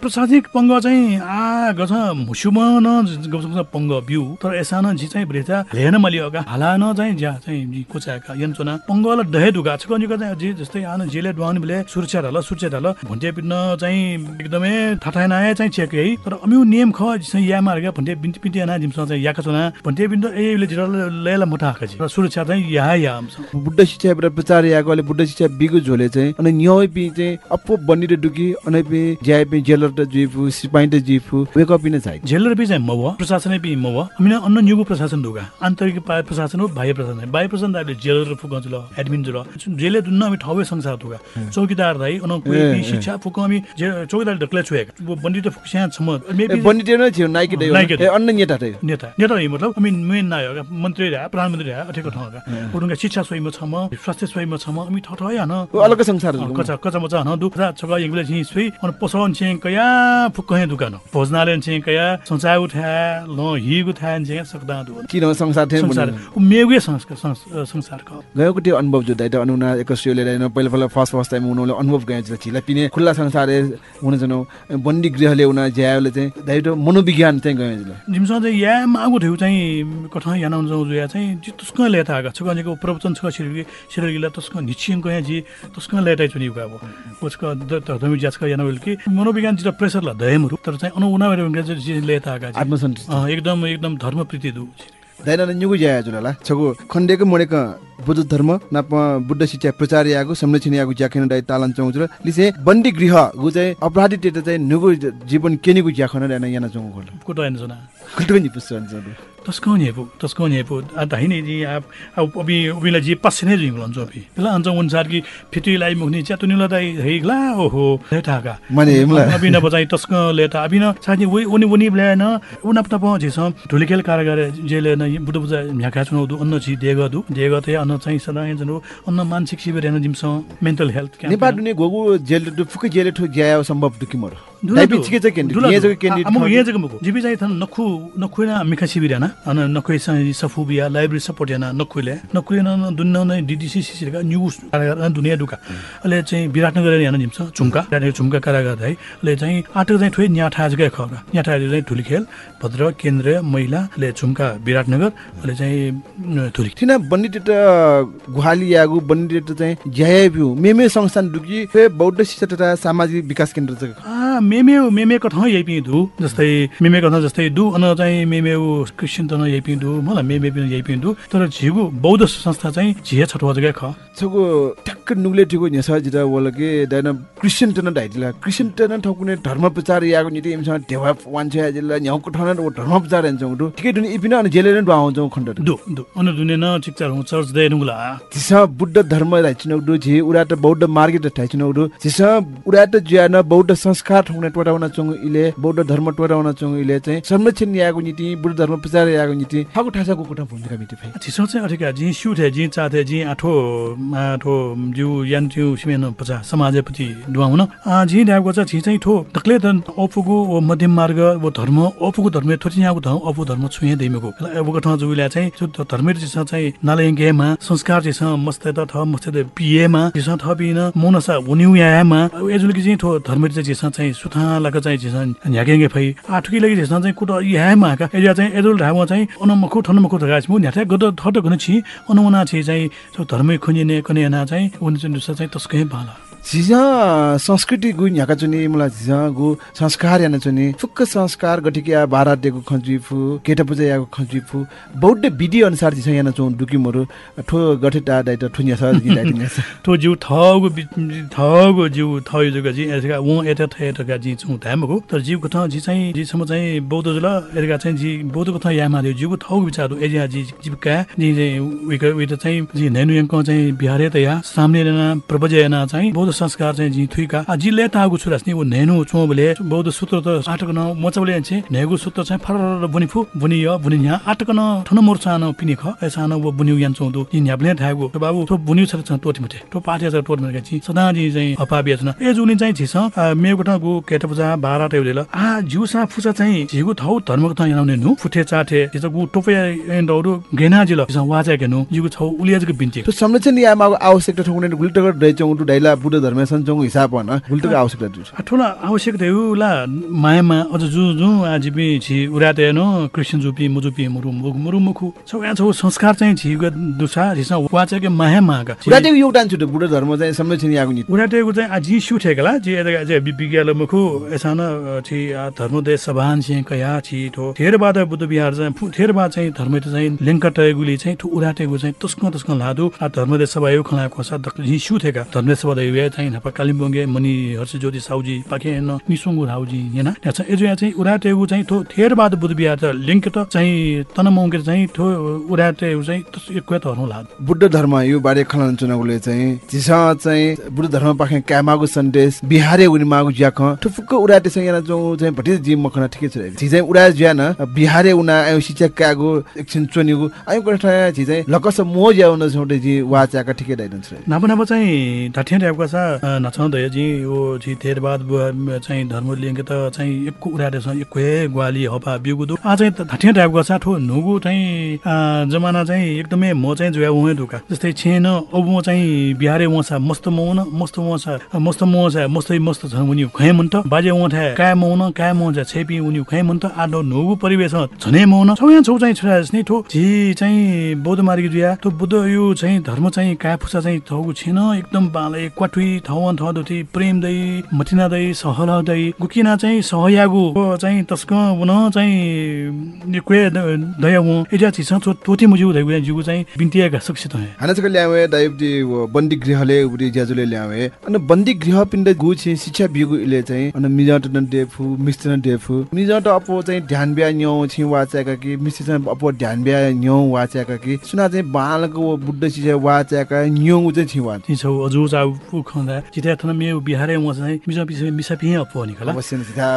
प्रशासनिक पङ्ग चाहिँ आ गछ मुसुम न गछ पङ्ग बिउ। तर एसा न जी चाहिँ ब्रेचा हेर्न मैले अगा हाला न चाहिँ ज्या चाहिँ कोचाका यन्चोना पङ्गल दहे दुगा छ कनिको चाहिँ जे जस्तै आन जेले डुवाउनु बेले सुरक्षा ढल सुरक्षा ढल। भुन्टे पिन्न चाहिँ एकदमै थाठाइ नआए चाहिँ चेक है। तर अमिउ नियम ख या मार्ग भुन्टे बिन्ती पिन्टी अना जिमसँग चाहिँ याका चोना। भुन्टे जिरा लेला मोटा आका छ। र सुरक्षा चाहिँ या या आमसँग
बुद्ध शिक्षा प्रचार याकोले बुद्ध शिक्षा बिगु झोले चाहिँ अनि न्याय पि चाहिँ अपो बन्नी र डुकी अनि पि ज्याय पि जेलर त जिफु सिपाइन त जिफु वेक अप इन चाहिँ
झेलर बी चाहिँ मव प्रशासन बी मव। हामी अन्न न्युगु प्रशासन दुगा आन्तरिक पा- प्रशासन हो बाह्य प्रशासन। बाह्य प्रशासन दाइले जेलर फुक जुल एडमिन जुल जेले दुन्न हामी ठवे संसार दुगा चौकीदार दाइ अन
ए।
शिक्षा फुक हामी चौकीदार ढकले छुएका। बन्दी त फुक स्या छम मेबी
बन्नी टेन थियो नाइके दे
नाइके
ए अन्न नेता
नेता नेता मतलब हामी मेन नाय हो मन्त्री रहा प्रधानमन्त्री रहा अठेको ठाउँ का उडुङ्गा शिक्षा सोइमा छम स्वास्थ्य सोइमा छम हामी ठ ठय हन
ऊ अलग संसार
कचा कचा मचा हन दु रा एक बेला चाहिँ सुई अनि पसौन चाहिँ कया फुक कहे दुकान। भोजनालय चाहिँ कया संचाय उठा ल हिगु था चाहिँ सक्दा दु
किन संसार थे
संसार मेगुए संस्कार संस- संसार क।
गएको त्यो अनुभव जो दाइट अनुना एकस्यो लिएर पहिला पहिला फर्स्ट फर्स्ट टाइम उनीहरूले अनुभव गए चाहिँ छिला पिने। खुल्ला संसार हुन जनो। बन्दी गृहले उना ज्याले चाहिँ दाइट मनोविज्ञान चाहिँ गए जिल्ला
जिमसँग चाहिँ या मागु ठेउ चाहिँ कठा याना जाउ जुया चाहिँ जि तुस्क लेता आगा। छ गनेको प्रवचन छ शिरगी शिरगीला तुस्क निश्चय गए जी तुस्क लेता चुनि अब उसको धर्मी जाचका याना बेल कि मनोविज्ञान जित प्रेसर ला दयमरु। तर चाहिँ अनु उना बेर जी लेता आगा।
आत्मसन्तुष्टि।
एकदम एकदम धर्म प्रीति दु
दाइना न्युगु ज्या जुला छगु खण्डेको मोडेको बुद्ध धर्म नाप बुद्ध शिक्षा प्रचार यागु संरक्षण यागु ज्याखेन दाइ तालन चौजुल लिसे बन्दी गृह गु चाहिँ अपराधी टेट चाहिँ नुगु जीवन केनिगु ज्याखन दाइ याना चौ गोल
कुटो होइन सुना
कुल्टुनि पुस्छ
Tosco तस्काउने पो तस्काउने पो अन्त होइन नि अब अब जी जे पसिने जुइ बोलाउँछु अब ल अन्त अनुसार कि फिटी लाइ मुख्ने चिया तुनि
लदाइ है
ला ओहो लेटाका मैले हिमला अबि न बजाइ तस्का लेटा अबि वे उनी उनी भले न उन अपना पाउ जे कार गरे जेले न बुढो बुजा म्याका छुनु अन्न छि देग दु देग त अन्न चाहिँ सदा जनु अन्न मानसिक शिविर हेर्न जिमसम मेन्टल हेल्थ
नेपाल दुने गोगु जेल दु फुके जेल ठो ज्याया सम्भव
दु न्यूज दुनिया चाहिँ विराटनगर झुम्का झुम्का कारागार है चाहिँ आटो चाहिँ न्याठा न्याठा चाहिँ भद्र केन्द्र महिलाले झुम्का विराटनगर अहिले चाहिँ धुली
थिना बन्डी टेट गुहाली यागु बन्डी टेट चाहिँ ज्याय भ्यू मेमे संस्थान दुकि फे बौद्ध शिक्षा तथा सामाजिक विकास केन्द्र चाहिँ
आ मेमे मेमे कथा यही पिँ धु जस्तै मेमे कथा जस्तै दु अन चाहिँ मेमे क्रिस्चियन तन यही पिँ धु मलाई मेमे पनि यही पिँ धु तर झिगु बौद्ध संस्था चाहिँ झिए छटवा जग्गा ख।
छगु ठ्याक्क नुगले ठिको न्यासा जिता वलके दाइन क्रिस्चियन टन डाइदिला क्रिस्चियन टन ठकुने धर्म प्रचार यागु निति इमसँग ढेवा वान्छे जिल्ला न्याउको ठन ओ धर्म प्रचार हेन्छौ दु। ठिकै दुनि इपिन अनि जेले न दुआउँछौ खण्ड
दु दु। अन दुने न चिक्चार हौ चर्च दे नुगला।
तिस बुद्ध धर्म राइचिनौ दु झि उराट बौद्ध मार्ग त थाइचिनौ दु। तिस उराट ज्यान बौद्ध संस्कार ठुने टोटाउन चंगु इले बौद्ध धर्म टोटाउन चंगु इले चाहिँ संरक्षण यागु नीति बुद्ध धर्म प्रचार यागु नीति ठाकु ठासाको कोठा भूमिका मिति फै
छिसो चाहिँ अठिका जी सुथे जी चाथे जी आठो आठो जिउ यान जिउ सिमेन पचा समाजपति दुआउन आ जी ड्यागको चाहिँ छि चाहिँ ठो तक्ले त अपुगु ओ मध्यम मार्ग ओ धर्म अपुगु धर्म थोछि यहाँको धर्म अपु धर्म छुए दैमेको। अबको ठाउँ जुइला चाहिँ जो धर्म चाहिँ चाहिँ नालेङ्गेमा संस्कार चाहिँ मस्त त थ मस्त पिएमा चाहिँ थपिन मोनसा हुनिउ यामा एजुलकी चाहिँ ठो धर्म चाहिँ चाहिँ लगा चाहिँ जिसन न्याकेङ्गे फै। आठुकी लागि जिसन चाहिँ कुट यामा का एजा चाहिँ एजुल ढामा चाहिँ अनमखु ठनमखु धगा छु। न्याथे गद थट गन छि। अनवना छि चाहिँ धर्मै खुनिने कनेना चाहिँ उन चाहिँ तस्कै बाला।
झिझा संस्कृति गु न्याका चुनि मलाई झिझा गु संस्कार याना चुनि फुक्क संस्कार गठिकिया बारा डेको खजुइफु केटा पूजा याको खजुइफु बौद्ध विधि अनुसार झिझा याना चौ डुकि मरु ठो गठेटा दाइट ठुन्या छ गि दाइट
ठो जिउ थगु थगु जिउ थयो जगा जि एका व एता थ एता जि छु धामको तर जिउको थ जि चाहिँ जि सम चाहिँ बौद्ध जुल एका चाहिँ जि बौद्धको थ यामा दियो। जिउको थगु विचार एजिया जि जीविका जि विक वित चाहिँ जि नेनु चाहिँ बिहारे त या सामने ना प्रबजयना चाहिँ बौद्ध संस्कार चाहिँ जि थुइका जिले तागु छुरास नि नेनु चोबले बौद्ध सूत्र त आटक न मोचबले चाहिँ नेगु सूत्र चाहिँ फर बुनिफु बुनि य बुनि nya आटक न ठन मोर सानो पिनि ख सानो वो बुनिउ यान चौदु। इ न्याब्ले थागु। बाबु तो बुनिउ छ छ टोटि मते तो पाठ्य छ टोट मते छि। सदा जि चाहिँ अपा बेच्न ए जुनि चाहिँ छिस मेगु ठ गु केटा पूजा बारा टेउले आ जुसा फुसा चाहिँ झिगु थौ धर्मको थ याउने नु। फुटे चाटे छिस गु टोपे एन्डौरु गेना जिल वाचा केनु। जिगु छौ उलियाजको बिन्ति।
तो संरक्षण यामा आवश्यकता ठकुने गुल्टगर दैचौ डाइला बुद्ध धर्म सञ्चौको हिसाब भन गुल्टको आवश्यकता दु
ठुला आवश्यकता हो ला मायामा अझ जु जु आज बि छि उराते न क्रिस्चियन जुपी मुजुपी मुरु मुरु मुखु छौ या छौ संस्कार चाहिँ छि दुसा के मायामा का
उराटेको योगदान छु बुद्ध धर्म चाहिँ संरक्षण यागु नि
उराटेको चाहिँ आज सु ठेकला जे जे विज्ञान मुखु एसान छि धर्मोदय सभान छि कया छि थो थेरबाद बुद्ध बिहार चाहिँ थेरबाद चाहिँ धर्म चाहिँ लिङ्कटगुली चाहिँ ठु उराटेको चाहिँ तस्क तस्क लादु। आ धर्मोदय सभा यो खला खोसा झि सु ठेका धर्मोदय सभा वे चाहिँ नपा कालिम्पोङे मनि हर्ष ज्योति साउजी पाखे न निसुङ्गु राउजी हैन त्यहाँ चाहिँ एजो चाहिँ उराटेको चाहिँ थो थेरबाद बुद्ध बिहार त लिङ्क त चाहिँ तनमङ्गे चाहिँ थो उराटेको चाहिँ एक धर्म लादु
बुद्ध धर्म यो बारे खलन चुनाउले चाहिँ जिसा चाहिँ बुद्ध धर्म पाखे क्यामागु सन्देश बिहारे उनी मागु ज्याख ठुफुक्क उराटे सँग याना जो चाहिँ भटे जी मखना ठिकै छ छि चाहिँ उडा ज्यान बिहारे उना आयो शिक्षा कागु एकछिन चोनिगु आयो कोठा चाहिँ लकस मो ज्याउन छौटे जी वाचाका ठिकै दाइदन छ
नाप नाप चाहिँ ढाठिया टाइपको छ। नछाउ दय जी ओ छि थेरबाद चाहिँ धर्म त चाहिँ एकको छ एकै ग्वाली हपा बिगु दु आ चाहिँ टाइपको छ ठो नुगु चाहिँ जमाना चाहिँ एकदमै म चाहिँ जुया उहे दुका जस्तै छेन अब म चाहिँ बिहारे वसा मस्त मौन मस्त वसा मस्त मौसा मस्तै मस्त छ उनी खै मन त बाजे उठा काय मौन काय मौजा छेपी उनी खै मन त आडो नुगु परिवेश झनै मौन छौ यहाँ छौ चाहिँ छोरा जस्तै ठो जी चाहिँ बौद्ध मार्गी जुया त बुद्ध यो चाहिँ धर्म चाहिँ काय फुसा चाहिँ थगु छैन एकदम बाले क्वाटुई दुथी थाउन थ दुथी प्रेम दै मथिना दै सहल दै गुकिना चाहिँ सहयागु। चाहिँ तस्क उन चाहिँ क्वे दया वो एजा छिस तोति मुजु दै गुया जुगु चाहिँ बिन्तियाका सुक्षित है।
हानाचक ल्यावे दाइबदी बन्दी गृहले उडी ज्याजुले ल्यावे अनि बन्दी गृह पिण्ड गु छि शिक्षा बिगु इले चाहिँ अनि मिजट न डेफु मिस्टर डेफु मिजट अपो चाहिँ ध्यान ब्या न्यौ छि वाचाका कि मिस्टर चाहिँ अपो ध्यान ब्या न्यौ वाचाका कि। सुना चाहिँ बालको बुड्ड शिक्षा वाचाका न्यौ चाहिँ छि वा
ती छौ अजु खंदा जिते थन मे बिहारे म चाहिँ मिसा पिसे मिसा पिए अपो नि कला
अवश्य सिधा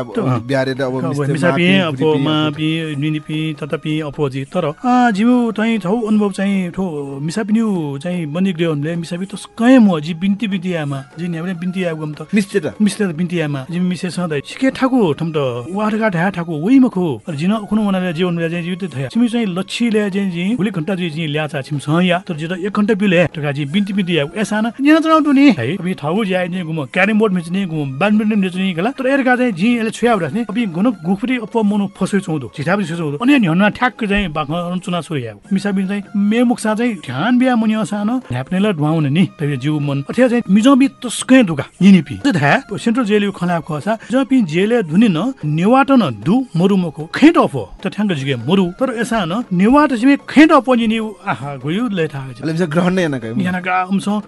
ब्यारे त अब
मिसा पिए अपो मा पि निनि पि तत पि अपो जि। तर आ जिउ चाहिँ छौ अनुभव चाहिँ ठो मिसा पिन्यु चाहिँ बन्दी गृहले मिसा पि त कय म जि बिन्ती बिन्ती आमा जि नेबले बिन्ती आगम त।
मिस्टर त?
मिस्टर बिन्ती आमा जिम मिसे सधैँ। सिके ठाकु ठम त वारगा ढा ठाकु वही मखो जिन कुन वनाले जीवन में चाहिँ जीवित थया। छिमी चाहिँ लच्छीले चाहिँ जि भोलि घण्टा जि जि ल्याचा छिम सया तर जित एक घण्टा बिले टका जि बिन्ती बिन्ती या एसा न यहाँ चलाउँदु नि। है अब ठाउ ज्या नि गुम क्यारम बोर्ड मिच नि गुम ब्याडमिन्टन मिच नि गला। तर एरका चाहिँ जि एले छुया उडा नि अब गुन गुफरी अप मनु फसै छिटा पनि चौदो अनि न्हना ठ्याक चाहिँ बाख चुना छोरी या मिसा बिन चाहिँ मे मुक्सा चाहिँ ध्यान बिया मुनि असान। ढ्याप्नेला ढुवाउने नि तबे जिउ मन। अथवा चाहिँ मिजबी तस्कै दुका निनिपी धा सेन्ट्रल जेल खला खसा जपि जेले धुनि न नेवाट न दु मरुमको खेट अफ त ठ्याङ्ग जिगे मरु। तर एसा न नेवाट जिमे खेट अप नि आहा गयो लेथा
ग्रहण नै नका
यहाँ गा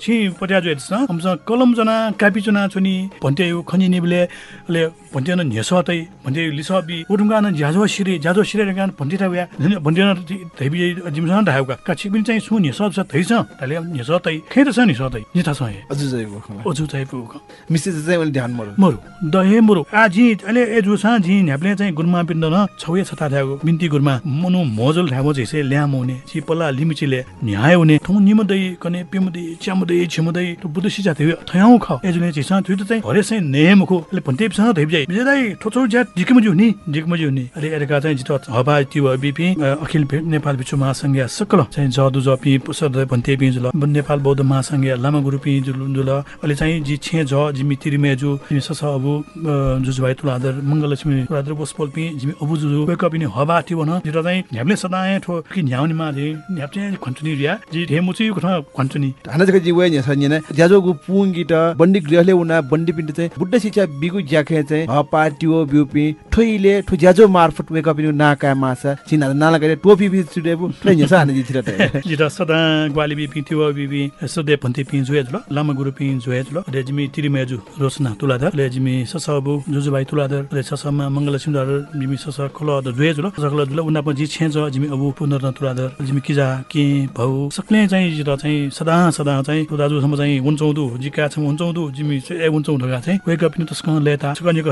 छि। पट्या जो हेर्छ अम्स कलम जना कापी चुना छुनि भन्ते यो खनि निबले ले भन्ते न नेस तै भन्ते लिसबी उडुङ्गा न ज्याजो सिरे ज्याजो सिरे गान भन्ते ta या भन्ते न धैबी जिमसन ढाउका काछि पनि चाहिँ सु नेस छ थैछ तले नेस तै खेत छ नि सतै निथा छ
अझै
अजु चाहिँ पुग
मिस्टर चाहिँ मैले ध्यान मरु
मरु दहे मरु आजी अहिले ए जुसा जी न्याप्ले चाहिँ गुरमा पिण्ड न छौए छता थ्यागो बिन्ती गुरमा मनु मोजल थ्यागो जैसे ल्याम हुने छि पल्ला लिमिचिले न्याय हुने थौ निमदै कने पिमदै च्यामदै छिमदै बुद्ध सिजा थियो थयाउ ख एजुले थियो त चाहिँ हरे चाहिँ नेमको ले भन्ते पिसा धैब जाई बिजै ठोचो ज्या जिकमजु हुने जिकमजु हुने अरे एरका चाहिँ जित हबा त्यो बिपि अखिल नेपाल विश्व महासंघ सकल चाहिँ जदु जपि पुसद भन्ते पिजुल नेपाल बौद्ध महासंघ लामा गुरु पि जुल अहिले चाहिँ जि छे ज जिमि तिरिमेजु जिमि सस अबु जुजु भाइ तुलादर मंगलक्ष्मी तुलादर बोसपोल पि जिमि अबु जुजु वेक अप नि हबा थियो भन जित चाहिँ न्याप्ले सदाय ठो कि न्याउनि मा जे न्याप चाहिँ खन्चुनि रिया जि धेमुचि कुठा खन्चुनि
हानाचक जी वे न्यास नि ज्याजोगु पुंगी त बन्दी गृहले उना बन्दी पिण्ड चाहिँ बुड्ड शिक्षा बिगु ज्याखे चाहिँ हपा ट्यो ब्युपि ठोइले ठो ज्याजो मार्फत वेक अप नि नाका मासा सिना नाला गरे टोपी बि छुडेबु ठै न्यास हाने जी थिरा त।
जित सदा ग्वाली बि पिथ्यो बिबि सदे भन्ते पि जुए जुल लामा गुरु पि जुए जुल ले जिमि तिरिमेजु रोसना तुलादर ले जिमि ससबु जुजु भाइ तुलादर ले ससमा मंगलक्ष्मी दर जिमि सस खल द जुए जुल सस खल जुल उना पछि छे ज जिमि अबु पुनर तुलादर जिमि किजा के भौ सक्ले चाहिँ जित चाहिँ सदा सदा चाहिँ दाजु सम्म चाहिँ हुन्छौदु जिका छम हुन्छौदु जिमि ए हुन्छौ ढगा चाहिँ वेक अप नि तस्क लेता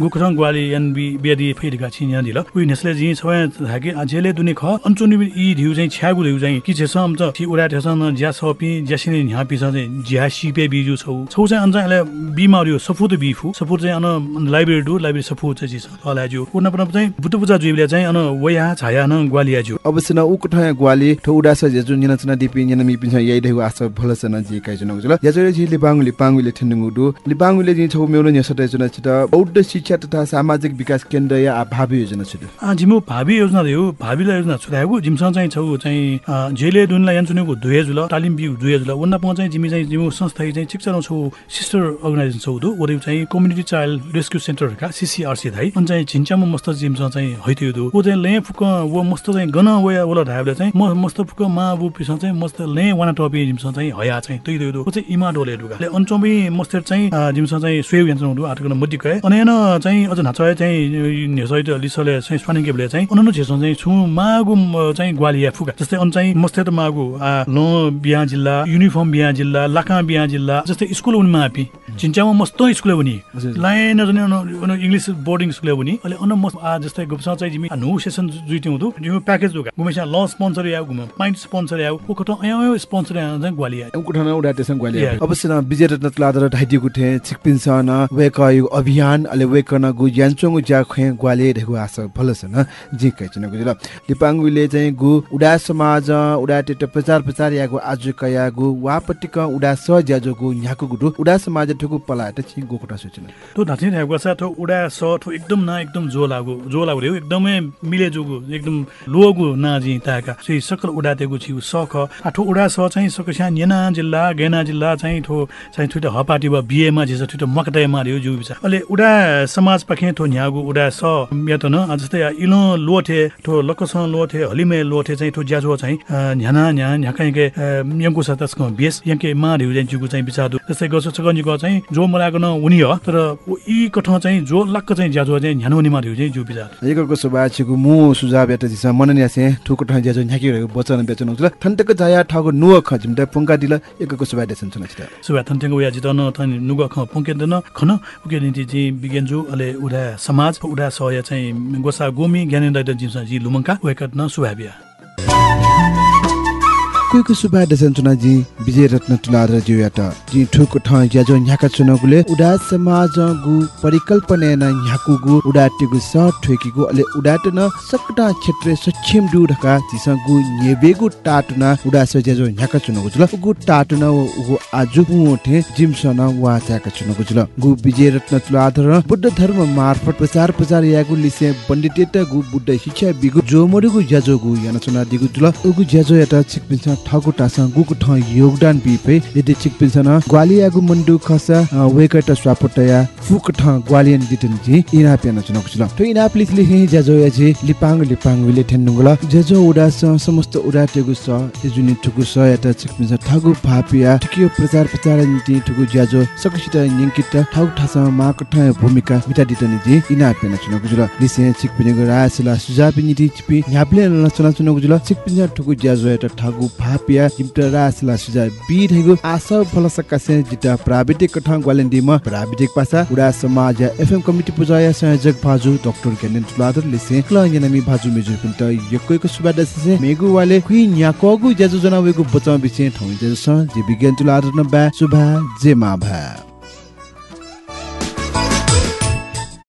गुखरङ ग्वाली एन बि बियादी फेरिका छि यहाँ दिल उइ नेसले जी सबै थाके अझेले दुने ख अञ्चुनि इ धिउ चाहिँ छ्यागु धिउ चाहिँ कि छ सम छ छि उडा ठेसन ज्या सपि ज्यासिने न्या पिस चाहिँ ज्या सिपे बिजु छौ। छौ चाहिँ अञ्च अहिले बिमारी सफुत बिफु सफुत चाहिँ अन लाइब्रेरी डु लाइब्रेरी सफुत चाहिँ छ हलाजु पुन पुन चाहिँ बुद्ध पूजा जुइले चाहिँ अन वया छाया न ग्वालिया जु
अवश्य न उ ठय ग्वाली ठो उडा छ जेजु न्याना छना दिपि न्याना मि पिन्छ यइ देगु आस भलस न जी काइ जुन गुजल याजो जी लिपाङ लिपाङले ठिन्दुङु दु लिपाङले जी छौ मेउन न्यासटे जुन छिट बौद्ध शिक्षा तथा सामाजिक विकास केन्द्र या भावी योजना
आ जिमु भावी योजना दियो भावी योजना छुराएको जिमसँग चाहिँ छौ चाहिँ झेले दुनलाई यान्चुनेको दुहे जुल तालिम बिउ दुहे जुल उन्ना चाहिँ जिमी चाहिँ जिमु संस्था चाहिँ शिक्षा छौ सिस्टर अर्गनाइजेसन छौ दु ओरे चाहिँ कम्युनिटी चाइल्ड रेस्क्यु सेन्टरका सिसिआरसी धाइ अनि चाहिँ छिन्चामा मस्त जिमसँग चाहिँ हैथ्यो दु ऊ चाहिँ ले फुक वो मस्त चाहिँ गन वया ओला ढाबले चाहिँ म मस्त फुक मा पिसँग चाहिँ मस्त ले वाना टपी जिमसँग चाहिँ हया चाहिँ तै दु ऊ चाहिँ इमा डोले ले अञ्चोबी मस्त चाहिँ जिमसँग चाहिँ स्वेव यान्चु दु आटको मड्डी कय अनि चाहिँ अझ नाच चाहिँ नेसैत लिसले चाहिँ स्वानिके बेले चाहिँ उन्नु छेसो चाहिँ छु मागु चाहिँ ग्वालिया फुका जस्तै अन चाहिँ मस्ते त मागु ल बिहा जिल्ला युनिफर्म बिहा जिल्ला लाका बिहा जिल्ला जस्तै स्कुल उनी मापी चिन्चामा मस्तो स्कुल हुने
हजुर।
लाइन इङ्ग्लिस बोर्डिङ स्कुल हुने अहिले अन मस्त आ जस्तै गुप्सा चाहिँ जिमी नु सेसन जुइति हुँदो। जिमी प्याकेज दुगा गुमेसा ल स्पोन्सर या गुम पाइन्ट स्पोन्सर या ओखट अयो स्पोन्सर या चाहिँ ग्वालिया।
कुठन उडा त्यसं ग्वालिया।
Yeah.
अवश्य न विजय रत्न तुलादर ढाइटी गुठे छिकपिन सन वेक यु अभियान अले वेक न गु यान्छोङ ज्या खे ग्वाले ढेगु आस भलस न जी कै छिन गुजुल। लिपाङ्गुले चाहिँ गु उडा समाज उडा टेट प्रचार प्रचार यागु आज कया गु वापटिक उडा स ज्याजो गु न्याकु गुडु उडा समाज ठुकु त छि गु कुटा सोचिन।
तो धाथि रहेको छ थो उडा स थो एकदम न एकदम जो लागु जो लागु रे एकदमै मिले जुगु एकदम लोगु नाजी ताका सि सकल उडातेगु छि सख आठो उडा स चाहिँ सकस्या नेना जिल्ला गेना जिल्ला चाहिँ थो चाहिँ थुइट हपाटी वा बिएमा जिस थुइट मकटाइमा रे जु बिचा। अले उडा समाज पखे थो न्यागु उडा स या त न जस्तै इलो लोथे थो लकस लोथे हलिमे लोथे चाहिँ थो ज्याजो चाहिँ न्याना न्या न्याकाइके यङ्कु छ तस्को बेस यङ्के मा रे जुगु चाहिँ बिचादु जस्तै गसो सकन्जीको चाहिँ जो मलाको न हुने हो तर यी कठ चाहिँ जो लक्क चाहिँ ज्याजो चाहिँ न्यानो निमा रे चाहिँ जु बिचा
एकको छिगु मु सुझाव यात दिस मनन यासे ठुकु ठा ज्याजो न्याकि रहेको वचन बेचन हुन्छ। थन्तक जाया ठगु नुव खजिम त पुंका दिल एकको सुबा देसन छन छिटा
सुबा थन्टेको या जितन थनि नुग ख पुङ्केदैन खन उके निति चाहिँ बिगेन्जु अले उडा समाज उडा सहय चाहिँ गोसा गोमी ज्ञानेन्द्र जिम्सा जी लुमङ्का वेकट न सुभाबिया
कुइकु सुबा देसन चुना जी विजय रत्न तुलादर जिउ यात जी ठुकु ठा ज्याजो न्याका चुनगुले उडा समाज गु परिकल्पना न न्याकु गु उडा टिगु स अले उडा न सकटा क्षेत्र सक्षम दु ढका जिस गु नेबेगु टाट न उडा स ज्याजो न्याका चुनगु जुल। गु टाट न उ आजु उठे वा चुनगु जुल। गु विजय रत्न तुलादर बुद्ध धर्म मार्फत प्रचार प्रचार यागु लिसे गु बुद्ध शिक्षा बिगु गु याना चुना दिगु जुल। यात ठगु टासा गुगु ठ योगदान बिपे यदि छिकपिन्छ न ग्वालियागु मन्डु खस वेकट स्वापटया फुक ठ ग्वालियन दिटन जी इना पेन चुनगु जुल तो इना प्लिज लिहे ज्याजो याजी लिपाङ लिपाङ विले ठेन्नुगुल ज्याजो उडा स समस्त उडा टेगु स एजुनि ठुगु स यात छिकपिन्छ ठगु फापिया ठिकियो प्रचार प्रचार नीति ठुगु ज्याजो सकसित निंकित ठगु ठासा माक ठ भूमिका मिटा दिटन जी इना पेन चुनगु जुल लिसे छिकपिनेगु रासला सुजापि नीति छिपि न्याप्ले नचना चुनगु जुल छिकपिन्छ ठुगु ज्याजो यात ठगु फापिया जिमटा रासला सुजा बि रहेगु आशा फलसका से जिता प्राविधिक कठा ग्वालेन्डीमा प्राविधिक पासा उडा समाज एफएम कमिटी पुजाया संयोजक भाजु डाक्टर ज्ञानेन तुलादर लिसे क्ल यनामी भाजु मेजु पिन्ट यकोइको सुबादा से मेगु वाले खुइ न्याकोगु ज्याजो जनावेगु बिचे ठौ ज्याजो स जे विज्ञान तुलादर न बा सुभा जे मा भा